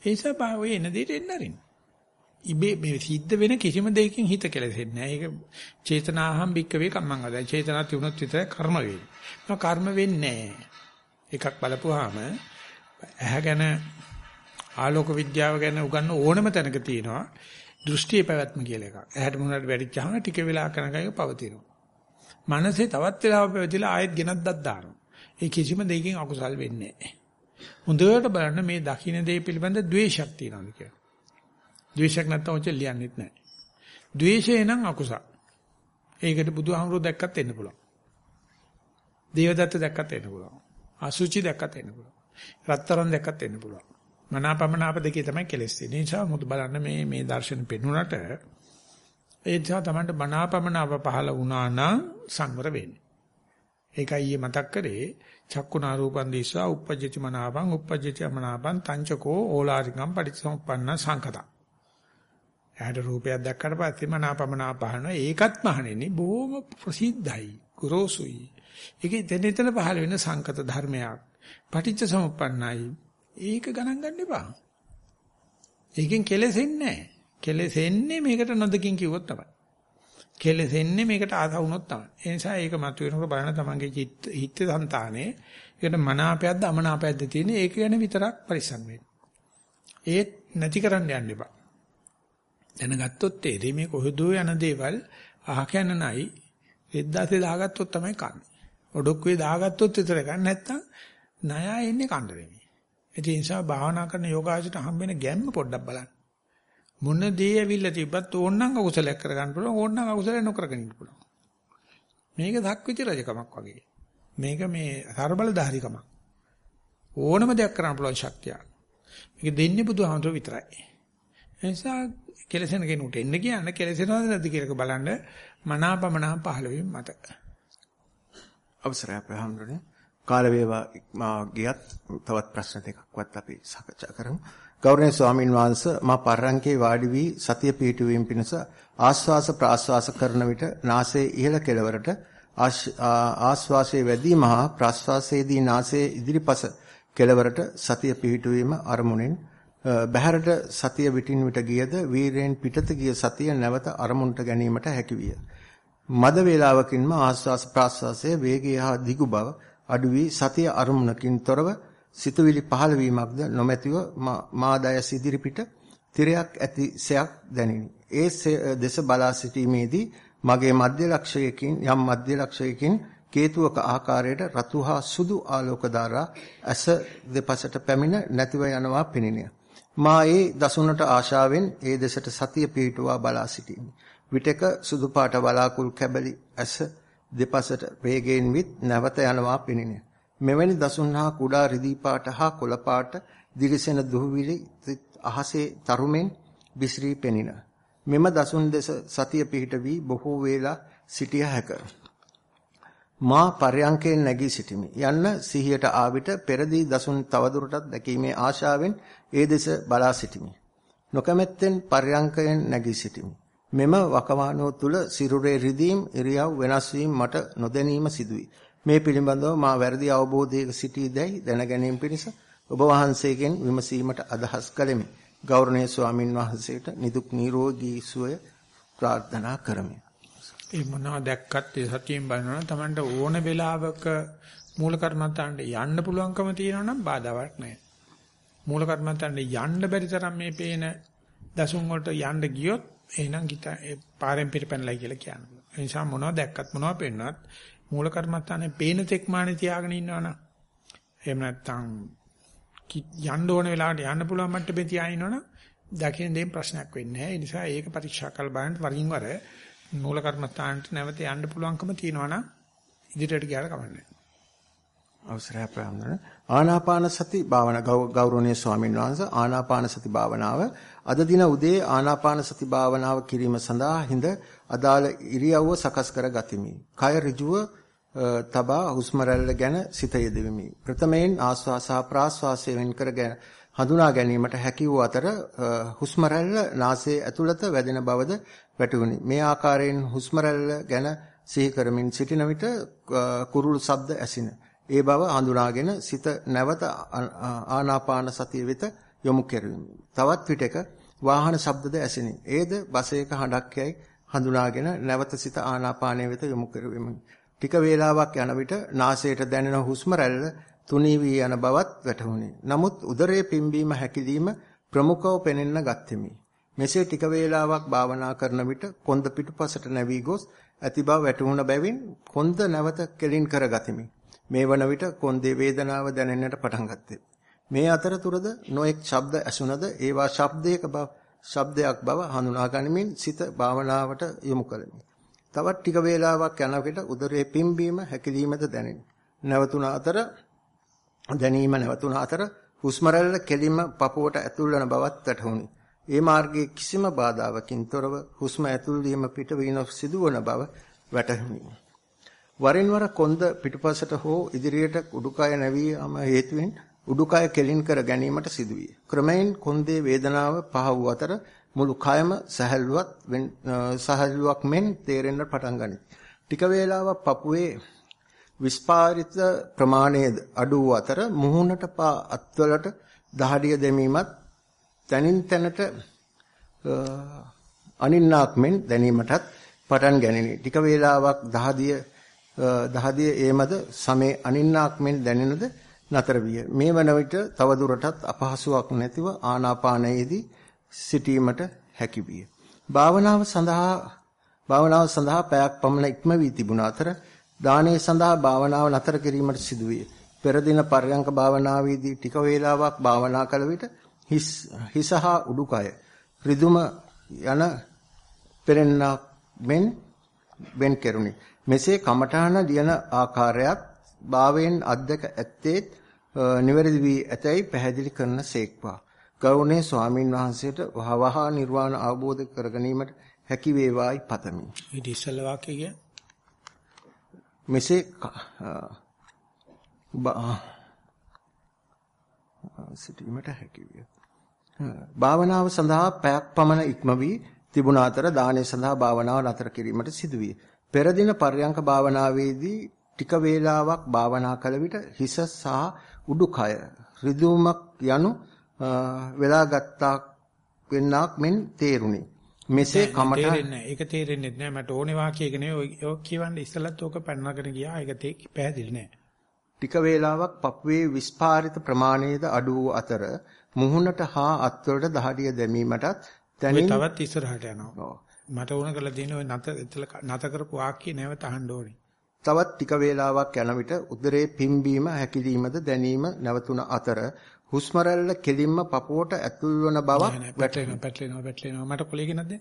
S2: ඒ නිසා ඔය එන දෙයට එන්න අරින්න. ඉබේ මේ සිද්ධ වෙන කිසිම දෙයකින් හිත කෙලෙසෙන්නේ නැහැ. ඒක චේතනාහම් බික්කවේ කම්මං අදයි. චේතනා තිබුණොත් විතර කර්ම වෙයි. ඒක කර්ම වෙන්නේ එකක් බලපුවාම ඇහැ ගැන ආලෝක විද්‍යාව ගැන උගන්න ඕනම තැනක තියෙනවා දෘෂ්ටියේ පැවැත්ම කියලා එකක්. ඇහැට මොනවාට වැඩිච්චාම ටික වෙලා කරනකයි පවතිනවා. මනසේ තවත් වෙලාවක පැවතිලා ආයෙත් ගෙනත් දත් දානවා. ඒ කිසිම දෙයකින් අකුසල් වෙන්නේ නැහැ. හොඳට බලන්න මේ දකින්න දේ පිළිබඳ ද්වේෂයක් තියෙනවද කියලා. ද්වේෂයක් නැත්තම් ඔච්චර ලියන්නෙත් නැහැ. ද්වේෂය නම් අකුසල. ඒකට බුදුහාමුදුරුවෝ දැක්කත් එන්න පුළුවන්. දේවදත්ත දැක්කත් එන්න පුළුවන්. අසුචි දැක්කත් එන්න පුළුවන්. රත්තරන් දැක්කත් එන්න පුළුවන්. මනාපමනාප දෙකේ තමයි කෙලස් තියෙන්නේ. ඒ නිසා මුදු බලන්න මේ මේ දර්ශන පෙන්ුණාට ඒ නිසා තමයි මනාපමනාප පහළ වුණා නම් සංවර වෙන්නේ. ඒකයි ඊයේ මතක් කරේ චක්කුණා රූපං දිස්වා uppajjati මනාපං uppajjati අමනාපං තංචකෝ ඕලාරිකං පටිච්චසමුප්පන්න සංකතං. ඇහැට රූපයක් දැක්කට පස්සේ මනාපමනා පහනවා. ඒකත් මහණෙනි බොහොම ප්‍රසිද්ධයි. ගොරෝසුයි. ඒකේ තැන තැන පහළ වෙන සංකත ධර්මයක්. පටිච්ච සමුප්පන්නයි. ඒක ගණන් ගන්න එපා. ඒකෙන් කෙලෙසෙන්නේ නැහැ. කෙලෙසෙන්නේ මේකට නොදකින් කිව්වොත් තමයි. කෙලෙසෙන්නේ මේකට ආස වුණොත් තමයි. ඒ නිසා ඒක මතුවෙනකොට බලන තමන්ගේ චිත්ත හිත සංතානේ ඒකට මනාපයක්ද අමනාපයක්ද තියෙන්නේ ඒක ගැන විතරක් පරිස්සම් වෙන්න. ඒත් නැති කරන්න යන්න එපා. දැනගත්තොත් තේරෙයි මේ කොහොදෝ යන දේවල් අහකයන් නැයි එද්දාසේ දාගත්තොත් තමයි කන්නේ. ඔඩොක්කුවේ දාගත්තොත් විතර ගන්න නැත්තම් ණයා එන්නේ කන්න වෙන්නේ. ඒ නිසා භාවනා කරන යෝගාචරයට හම්බෙන ගැම්ම පොඩ්ඩක් බලන්න. මොන දේ ඇවිල්ලා තිබ්බත් ඕනනම් අකුසලයක් කරගන්න පුළුවන් ඕනනම් අකුසලයක් නොකරගෙන ඉන්න පුළුවන්. මේක ධක්විති රජකමක් වගේ. මේක මේ ਸਰබලධාරිකමක්. ඕනම දෙයක් කරන්න පුළුවන් ශක්තිය. මේක දෙන්නේ බුදුහාමුදුරුවෝ විතරයි. ඒ නිසා කෙලසෙන කෙනෙකුට එන්න කියන්න කෙලසෙනවද නැද්ද කියලා බලන්න මනාපමනා පහළ වීම මත.
S1: අවසරයි අපේ හැමෝටම කාල වේවා මා ගියත් තවත් ප්‍රශ්න දෙකක්වත් අපි සාකච්ඡා කරමු. ගෞරවනීය ස්වාමින් වහන්සේ මා පරංකේ වාඩි වී සතිය පිහිටුවීම පිණිස ආස්වාස ප්‍රාස්වාස කරන විට නාසයේ ඉහළ කෙළවරට ආස්වාසයේ වැඩිම හා ප්‍රාස්වාසයේදී නාසයේ ඉදිරිපස කෙළවරට සතිය පිහිටුවීම අරමුණෙන් බහැරට සතිය විටින් විට ගියද වීරයෙන් පිටත ගිය සතිය නැවත අරමුණට ගැනීමට හැකියිය. මද වේලාවකින්ම ආස්වාස ප්‍රාස්වාසයේ වේගය හා දිගු බව අඩු වී සතිය අරමුණකින් තොරව සිතුවිලි පහළ වීමක්ද නොමැතිව මාදය සිදිරිපිට තිරයක් ඇතිසයක් දැනිනි. ඒ දෙස බලා සිටීමේදී මගේ මධ්‍ය ලක්ෂයකින් යම් මධ්‍ය ලක්ෂයකින් කේතුවක ආකාරයට රතු හා සුදු ආලෝක ධාරා ඇස දෙපසට පැමිණ නැතිව යනවා පෙනිනිය. මා ඒ දසුනට ආශාවෙන් ඒ දෙසට සතිය පිහිටුවා බලා සිටිමි. විටක සුදු පාට බලාකුල් කැබලි ඇස දෙපසට වේගයෙන් විත් නැවත යනවා පෙනිනිය. මෙවැනි දසුන් හා කුඩා රිදී පාට හා කොළ පාට දිලිසෙන දුහවිලි අහසේ තරුමෙන් විශ්‍රී පෙනින. මෙම දසුන් දෙස සතිය පිහිට වී බොහෝ වේලා සිටිය හැකිය. මා පර්යංකයෙන් නැගී සිටිමි. යන්න සිහියට ආවිට පෙරදී දසුන් තවදුරටත් දැකීමේ ආශාවෙන් ඒ දෙස බලා සිටිමි. නොකමැත්තෙන් පර්යංකයෙන් නැගී සිටිමි. මෙම වකවානුව තුල සිරුරේ රිදීම් ඉරියව් වෙනස් වීම මට නොදැනීම සිදුවේ. මේ පිළිබඳව මා වැරදි අවබෝධයක සිටීදැයි දැන ගැනීම පිණිස ඔබ වහන්සේගෙන් විමසීමට අදහස් කළෙමි. ගෞරවනීය ස්වාමින් වහන්සේට නිදුක් නිරෝගී සුවය ප්‍රාර්ථනා කරමි.
S2: ඒ මොනවා දැක්කත් ඒ සතියෙන් බලනවා Tamanට ඕන වෙලාවක මූල කර්මන්තන්ට යන්න පුළුවන්කම තියෙනවා නම් බාධාවක් නැහැ. මූල කර්මන්තන්ට යන්න බැරි තරම් මේ පේන දසුන් වලට යන්න ගියොත් එහෙනම් ගිත ඒ පාරෙන් පිටපැනලයි කියලා කියනවා. ඒ නිසා මොනවද දැක්කත් මොනවද පෙන්වන්නත් මූල කර්මත්තානේ පේන තෙක් මානේ තියාගෙන ඉන්නවනම් එහෙම නැත්නම් යන්න ඕන වෙලාවට යන්න පුළුවන් මට්ටමේ තියා ඉන්නවනම් දකින්න දෙම් ප්‍රශ්නයක් වෙන්නේ නැහැ. ඒ නිසා ඒක පරීක්ෂා කරලා බලන්න වරින් වර මූල කර්මත්තාන්ට නැවත යන්න පුළුවන්කම තියෙනවනම් ඉදිරියට ගියාට කමන්නේ
S1: අවසරය ප්‍රාර්ථනා ආනාපාන සති භාවනා ගෞරවනීය ස්වාමීන් වහන්සේ ආනාපාන සති භාවනාව අද දින උදේ ආනාපාන සති භාවනාව කිරීම සඳහා හිඳ අදාළ ඉරියව්ව සකස් කර ගතිමි. කය ඍජුව තබා හුස්ම ගැන සිත යෙදෙමි. ප්‍රථමයෙන් ආස්වාස සහ ප්‍රාස්වාසය වෙන් කරගෙන හඳුනා ගැනීමට හැකි වූ අතර හුස්ම රැල්ල නාසයේ ඇතුළත වැදෙන බවද වැටහුණි. මේ ආකාරයෙන් හුස්ම ගැන සිහි කරමින් සිටින විට කුරුළු ශබ්ද ඇසින. ඒ බව හඳුනාගෙන සිත නැවත ආනාපාන සතිය වෙත යොමු කෙරුවෙමි. තවත් විටක වාහන ශබ්දද ඇසිනි. ඒද බසයක හඬක් යයි හඳුනාගෙන නැවත සිත ආනාපානය වෙත යොමු කෙරුවෙමි. ටික වේලාවක් යන විට නාසයට දැනෙන හුස්ම රැල්ල තුනී වී යන බවත් වැටහුණි. නමුත් උදරයේ පිම්බීම හැකිලිම ප්‍රමුඛව පෙනෙන්න ගත්ෙමි. මෙසේ ටික වේලාවක් භාවනා කරන විට කොන්ද පිටුපසට නැවී ගොස් ඇති බව වැටහුණ බැවින් කොන්ද නැවත කෙලින් කරගතිමි. මේ වන විට කොන්දේ වේදනාව දැනෙන්නට පටන් ගත්තේ. මේ අතරතුරද නොඑක් ශබ්ද ඇසුණද ඒවා ශබ්දයක බව ශබ්දයක් බව හඳුනා ගනිමින් සිත භාවනාවට යොමු කළෙමි. තවත් ටික වේලාවක් යන විට උදරයේ පිම්බීම හැකිලීමද දැනිනි. නැවතුණ අතර දැනීම නැවතුණ අතර හුස්ම රැල්ල කෙලිම පපුවට ඇතුල් වන බවත් වැටහුණි. ඒ මාර්ගයේ කිසිම බාධාවකින් තොරව හුස්ම ඇතුල් වීම පිටවීම සිදුවන බව වැටහුණි. වරින් වර කොන්ද පිටුපසට හෝ ඉදිරියට උඩුකය නැවී යම හේතුවෙන් උඩුකය කෙලින් කර ගැනීමට සිදුවිය. ක්‍රමයෙන් කොන්දේ වේදනාව පහ වූ අතර මුළු කයම සහැල්ලුවක් සහැල්ලුවක් මෙන් තේරෙන්න පටන් ගනියි. ටික වේලාවක් පපුවේ විස්පාරිත ප්‍රමාණයේ අඩු වූ අතර මුහුණට පා අත්වලට දහඩිය දෙමීමත් තනින් තැනට අනින්නාක් මෙන් දැනීමටත් පටන් ගැනිනි. ටික වේලාවක් දහදිය දහදිය ඒමද සමේ අනින්නාක් මෙන් දැනෙනද නතර විය. මේ වන විට තවදුරටත් අපහසුාවක් නැතිව ආනාපානයේදී සිටීමට හැකි විය. භාවනාව සඳහා භාවනාව සඳහා පැයක් පමණ ඉක්ම වී තිබුණ අතර දානයේ සඳහා භාවනාව නතර කිරීමට සිදුවිය. පෙර දින පර්යංක භාවනාවේදී ටික වේලාවක් භාවනා කළ විට හිස් හිසහා උඩුකය රිදුම යන පෙරෙන්නක් මෙන් වෙන් කෙරුණි. මෙසේ කමඨාන ලියන ආකාරයත් භාවයෙන් අධ්‍යක ඇත්තේ නිවැරදි වී ඇතැයි පැහැදිලි කරන සේක්වා. ගෞරවනීය ස්වාමින් වහන්සේට වහවහ නිර්වාණ අවබෝධ කර ගැනීමට හැකි වේවායි පතමි.
S2: ඊට ඉස්සෙල්ලා වාක්‍යය කිය.
S1: මෙසේ සිටීමට හැකි විය. භාවනාව සඳහා පැයක් පමණ ඉක්ම වී තිබුණ අතර දානය සඳහා භාවනාව නතර කිරීමට සිදුවිය. පෙර දින පර්යංක භාවනාවේදී ටික වේලාවක් භාවනා කළ විට හිස සහ උඩුකය රිදුමක් යනු වෙලා ගත්තා වෙන්නක් මෙන් තේරුණි. මෙසේ කමට
S2: තේරෙන්නේ. ඒක තේරෙන්නේ නැහැ. මට ඕනේ වාක්‍යයක නෙවෙයි. ඔය කියවන්නේ ඉස්සලත් ඕක පැනනගෙන ගියා. ඒක තේ පැහැදිලි නැහැ.
S1: ටික වේලාවක් පපුවේ විස්පාරිත ප්‍රමාණයද අඩු වූ අතර මුහුණට හා අත්වලට දහඩිය දැමීමටත් දැනින්
S2: තවත් ඉස්සරහට යනවා. මට ඕන කරලා තියෙන ඔය නැත නැත කරපු වාක්‍ය නැවත අහන්න ඕනේ.
S1: තවත් ටික වේලාවක් යන විට උදරයේ පිම්බීම හැකිලීමද දැනීම නැවතුන අතර හුස්ම රැල්ල කෙලින්ම පපුවට ඇතුල් වන
S2: නෑ,
S1: බවක්
S2: නෑ, පැටලෙනවා පැටලෙනවා පැටලෙනවා. මට කොලේ ගෙනත්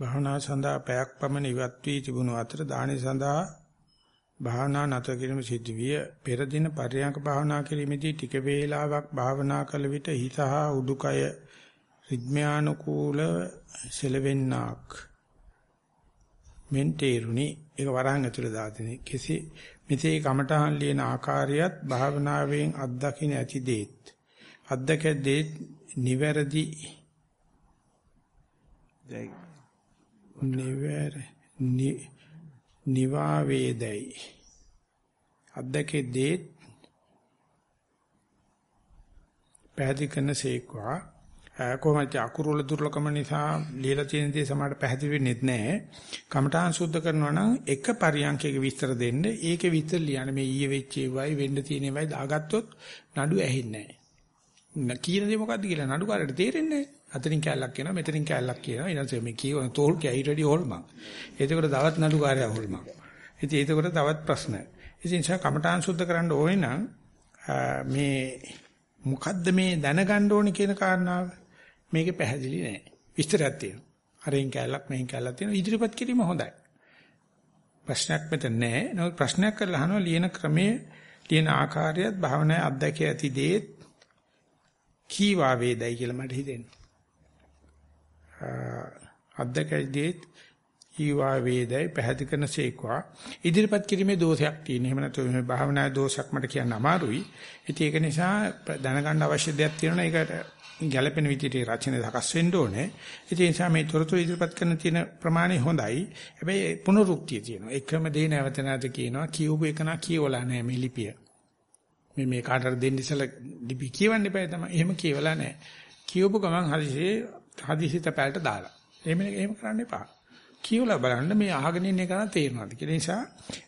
S2: භාවනා සඳහා පැයක් පමණ ඉවත් වී තිබුණු අතර දානි සඳහා භාවනා නැතර කිරීම සිදු විය. පෙර දින පරියංක භාවනා කිරීමේදී ටික වේලාවක් භාවනා කළ විට හිත හා උඩුකය රිද්මයානුකූල සෙලවෙන්නක්. මෙන් තේරුණි. ඒක වරහන් ඇතුළේ දාතිනේ. කෙසේ? මෙසේ කමඨහන් ලියන ආකාරයත් භාවනාවෙන් අත්දකින්න ඇති දේත්. අත්දක දේත් නිවැරදි නිවැර නි- නිවා වේදයි අද්දකේ දේ පැහැදිලි කරන සේක්වා කොහොමද අකුරු වල දුර්ලභම නිසා ලියලා තියෙන දේ සමහරට පැහැදිලි වෙන්නේ නැහැ. කමඨාන් සුද්ධ කරනවා නම් එක පරියන්කයක විස්තර දෙන්න. ඒකේ විස්තර ලියන්න මේ ඊයේ වෙච්ච ඒවයි වෙන්න තියෙන ඒවයි දාගත්තොත් නඩු ඇහෙන්නේ නැහැ. කියන දේ මොකද්ද කියලා නඩුකාරට තේරෙන්නේ නැහැ. අතනින් කැලලක් කියනවා මෙතනින් කැලලක් කියනවා. ඊට පස්සේ මේ කියවන තෝල් කැයි රෙඩි හොල්මන්. එතකොට තවත් නඩුකාරයා හොල්මන්. ඉතින් එතකොට තවත් ප්‍රශ්න. ඉතින් සා කමඨාන් සුද්ධ කරන්න ඕනේ නම් මේ මොකද්ද මේ දැනගන්න ඕනේ කියන කාරණාව මේකේ පැහැදිලි නෑ. විස්තරයක් තියෙනවා. අරෙන් කැලලක් මෙහෙන් කැලලක් තියෙනවා. ඉදිරිපත් කිරීම හොඳයි. ප්‍රශ්නයක් මෙතන නෑ. නමුත් ප්‍රශ්නයක් කරලා අහනවා ලියන ක්‍රමයේ ලියන ආකාරයත් භාවනාවේ අත්දැකිය ඇති දේත් කීවා වේදයි කියලා මට හිතෙනවා. අද්දකයිදී ඊවා වේදයි පැහැදිලි කරන සේක්වා ඉදිරිපත් කිරීමේ දෝෂයක් තියෙන. එහෙම නැත්නම් මේ භාවනාවේ දෝෂයක් මට කියන්න අමාරුයි. ඉතින් ඒක නිසා දැනගන්න අවශ්‍ය දෙයක් තියෙනවා. ඒකට ගැළපෙන විදිහට රචනය සකස් වෙන්න ඕනේ. ඉතින් ඒ නිසා මේ තොරතුරු ඉදිරිපත් කරන තියෙන ප්‍රමාණය හොඳයි. හැබැයි පුනරුක්තිය තියෙනවා. එකම දේ නැවත නැවත කියනවා. කියවපු එක නා කියවලා නැහැ මේ ලිපිය. මේ මේ කාටට දෙන්න ඉස්සලා ලිපි කියවන්න එපා තමයි. එහෙම කියවලා නැහැ. කියවපු ගමන් හදිසියේ හදිසිත පැලට දාලා. එහෙම එහෙම කරන්න එපා. කියවලා බලන්න මේ අහගෙන ඉන්න එක තේරෙනවද කියලා. නිසා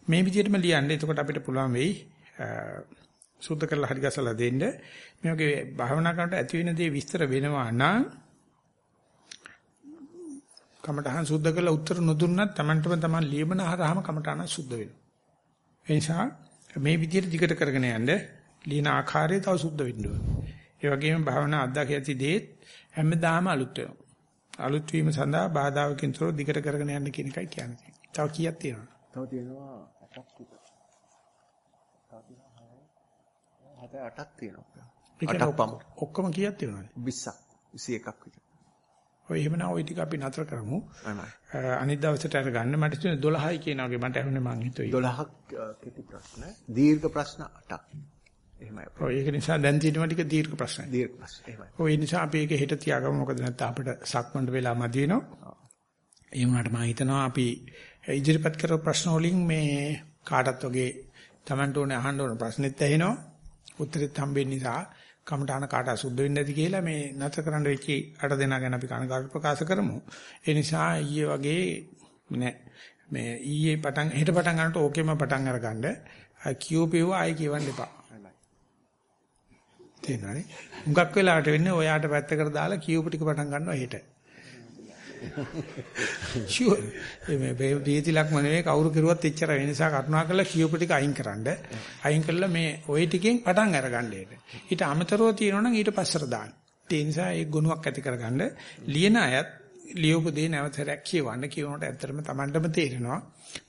S2: මේ විදිහටම ලියන්න. එතකොට අපිට පුළුවන් වෙයි සුද්ධ කරලා හරි ගසලා දෙන්න. මේ වගේ භාවනා කරනකොට ඇති වෙන දේ විස්තර වෙනවා නම් කමඨහන් සුද්ධ කරලා උත්තර නොදුන්නත් Tamanටම Taman ලියමන හරහාම කමඨහන සුද්ධ වෙනවා. ඒ නිසා මේ විදිහට දිගට කරගෙන යන්න ලියන ආකාරය තව සුද්ධ වෙන්න ඕනේ. ඒ වගේම භාවනා අත්දැකිය ඇති දේත් හැමදාම අලුත් වෙනවා. අලුත් වීම සඳහා බාධාවකින් තොරව දිගට කරගෙන යන්න කියන එකයි කියන්නේ. තව කීයක් තියෙනවද?
S1: තව තියෙනවා 8ක් විතර. තව 8ක් තියෙනවා.
S2: ඒ කියන්නේ
S1: අටක් පමණ.
S2: ඔක්කොම කීයක් තියෙනවද?
S1: 20ක් 21ක් විතර.
S2: ඔය එහෙමනම් ওই ටික අපි නතර කරමු. අනිත් දවසට අර ගන්න මට තියෙන 12යි කියන වගේ මට ඇහුනේ මං හිතුවේ.
S1: 12ක් කෙටි ප්‍රශ්න, දීර්ඝ ප්‍රශ්න 8ක්. එහෙමයි.
S2: ඔය ඒක නිසා දැන් තියෙනවා ටික දීර්ඝ ප්‍රශ්න.
S1: දීර්ඝ ප්‍රශ්න. එහෙමයි.
S2: ඔය නිසා අපි ඒක හෙට තියාගමු මොකද නැත්නම් අපිට සක්මන්ට වෙලා මදි වෙනවා. ඒ වුණාට මම හිතනවා අපි ඉදිරිපත් කරපු ප්‍රශ්න වලින් මේ කාටත් වගේ Tamanට ඕනේ අහන්න ඕන ප්‍රශ්නෙත් ඇහෙනවා. උත්තරෙත් හම්බෙන්න නිසා කමඨාන කාට අසුද්ධ වෙන්නේ නැති කියලා මේ නැතර කරන්න වෙච්ච අට දෙනා ගැන අපි කනගාටු ප්‍රකාශ කරමු. ඒ නිසා ඊයේ වගේ නෑ මේ ඊයේ පටන් හෙට පටන් ගන්නට ඕකෙම පටන් අරගන්න. කියෝපේව ආයි කියවන්න එපා. තේරෙනවනේ. හුඟක් වෙලාවට වෙන්නේ ඔයාට පැත්තකට දාලා කියූප ටික පටන් ගන්නවා හෙට. ෂුවර්. මේ බේතිලක්ම නෙවෙයි කවුරු කෙරුවත් එච්චර වෙන නිසා කරුණා කරලා කියූප ටික අයින් කරන්න. අයින් කළා මේ ওই ටිකෙන් පටන් අරගන්න හෙට. ඊට අමතරව තියෙනවා නම් ඊට පස්සට දාන්න. ඒ නිසා ඒ ගුණයක් ඇති කරගන්න ලියන අයත් ලියවපු දේ නැවතරක් කියවන්න කියනකොට ඇත්තටම Tamanටම තේරෙනවා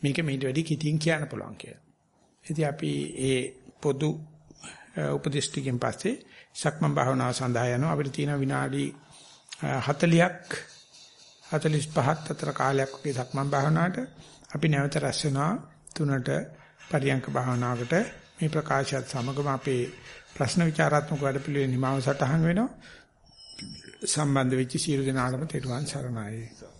S2: මේක මීට වැඩි කිටින් කියන්න පුළුවන් කියලා. ඉතින් අපි ඒ පොදු උපදේශ ටිකෙන් පස්සේ සක්මන් භාවනාව සඳහා යනවා අපිට තියෙන විනාඩි 40ක් 45ක් අතර කාලයක් වගේ සක්මන් භාවනාවට අපි නැවත රැස් වෙනවා තුනට පරියංක භාවනාවකට මේ ප්‍රකාශයත් සමගම අපේ ප්‍රශ්න විචාරාත්මක වැඩපිළිවෙල නිමාව සටහන් වෙනවා. සම්බන්ධ වෙච්ච සියලු දෙනාටම තෙරුවන් සරණයි.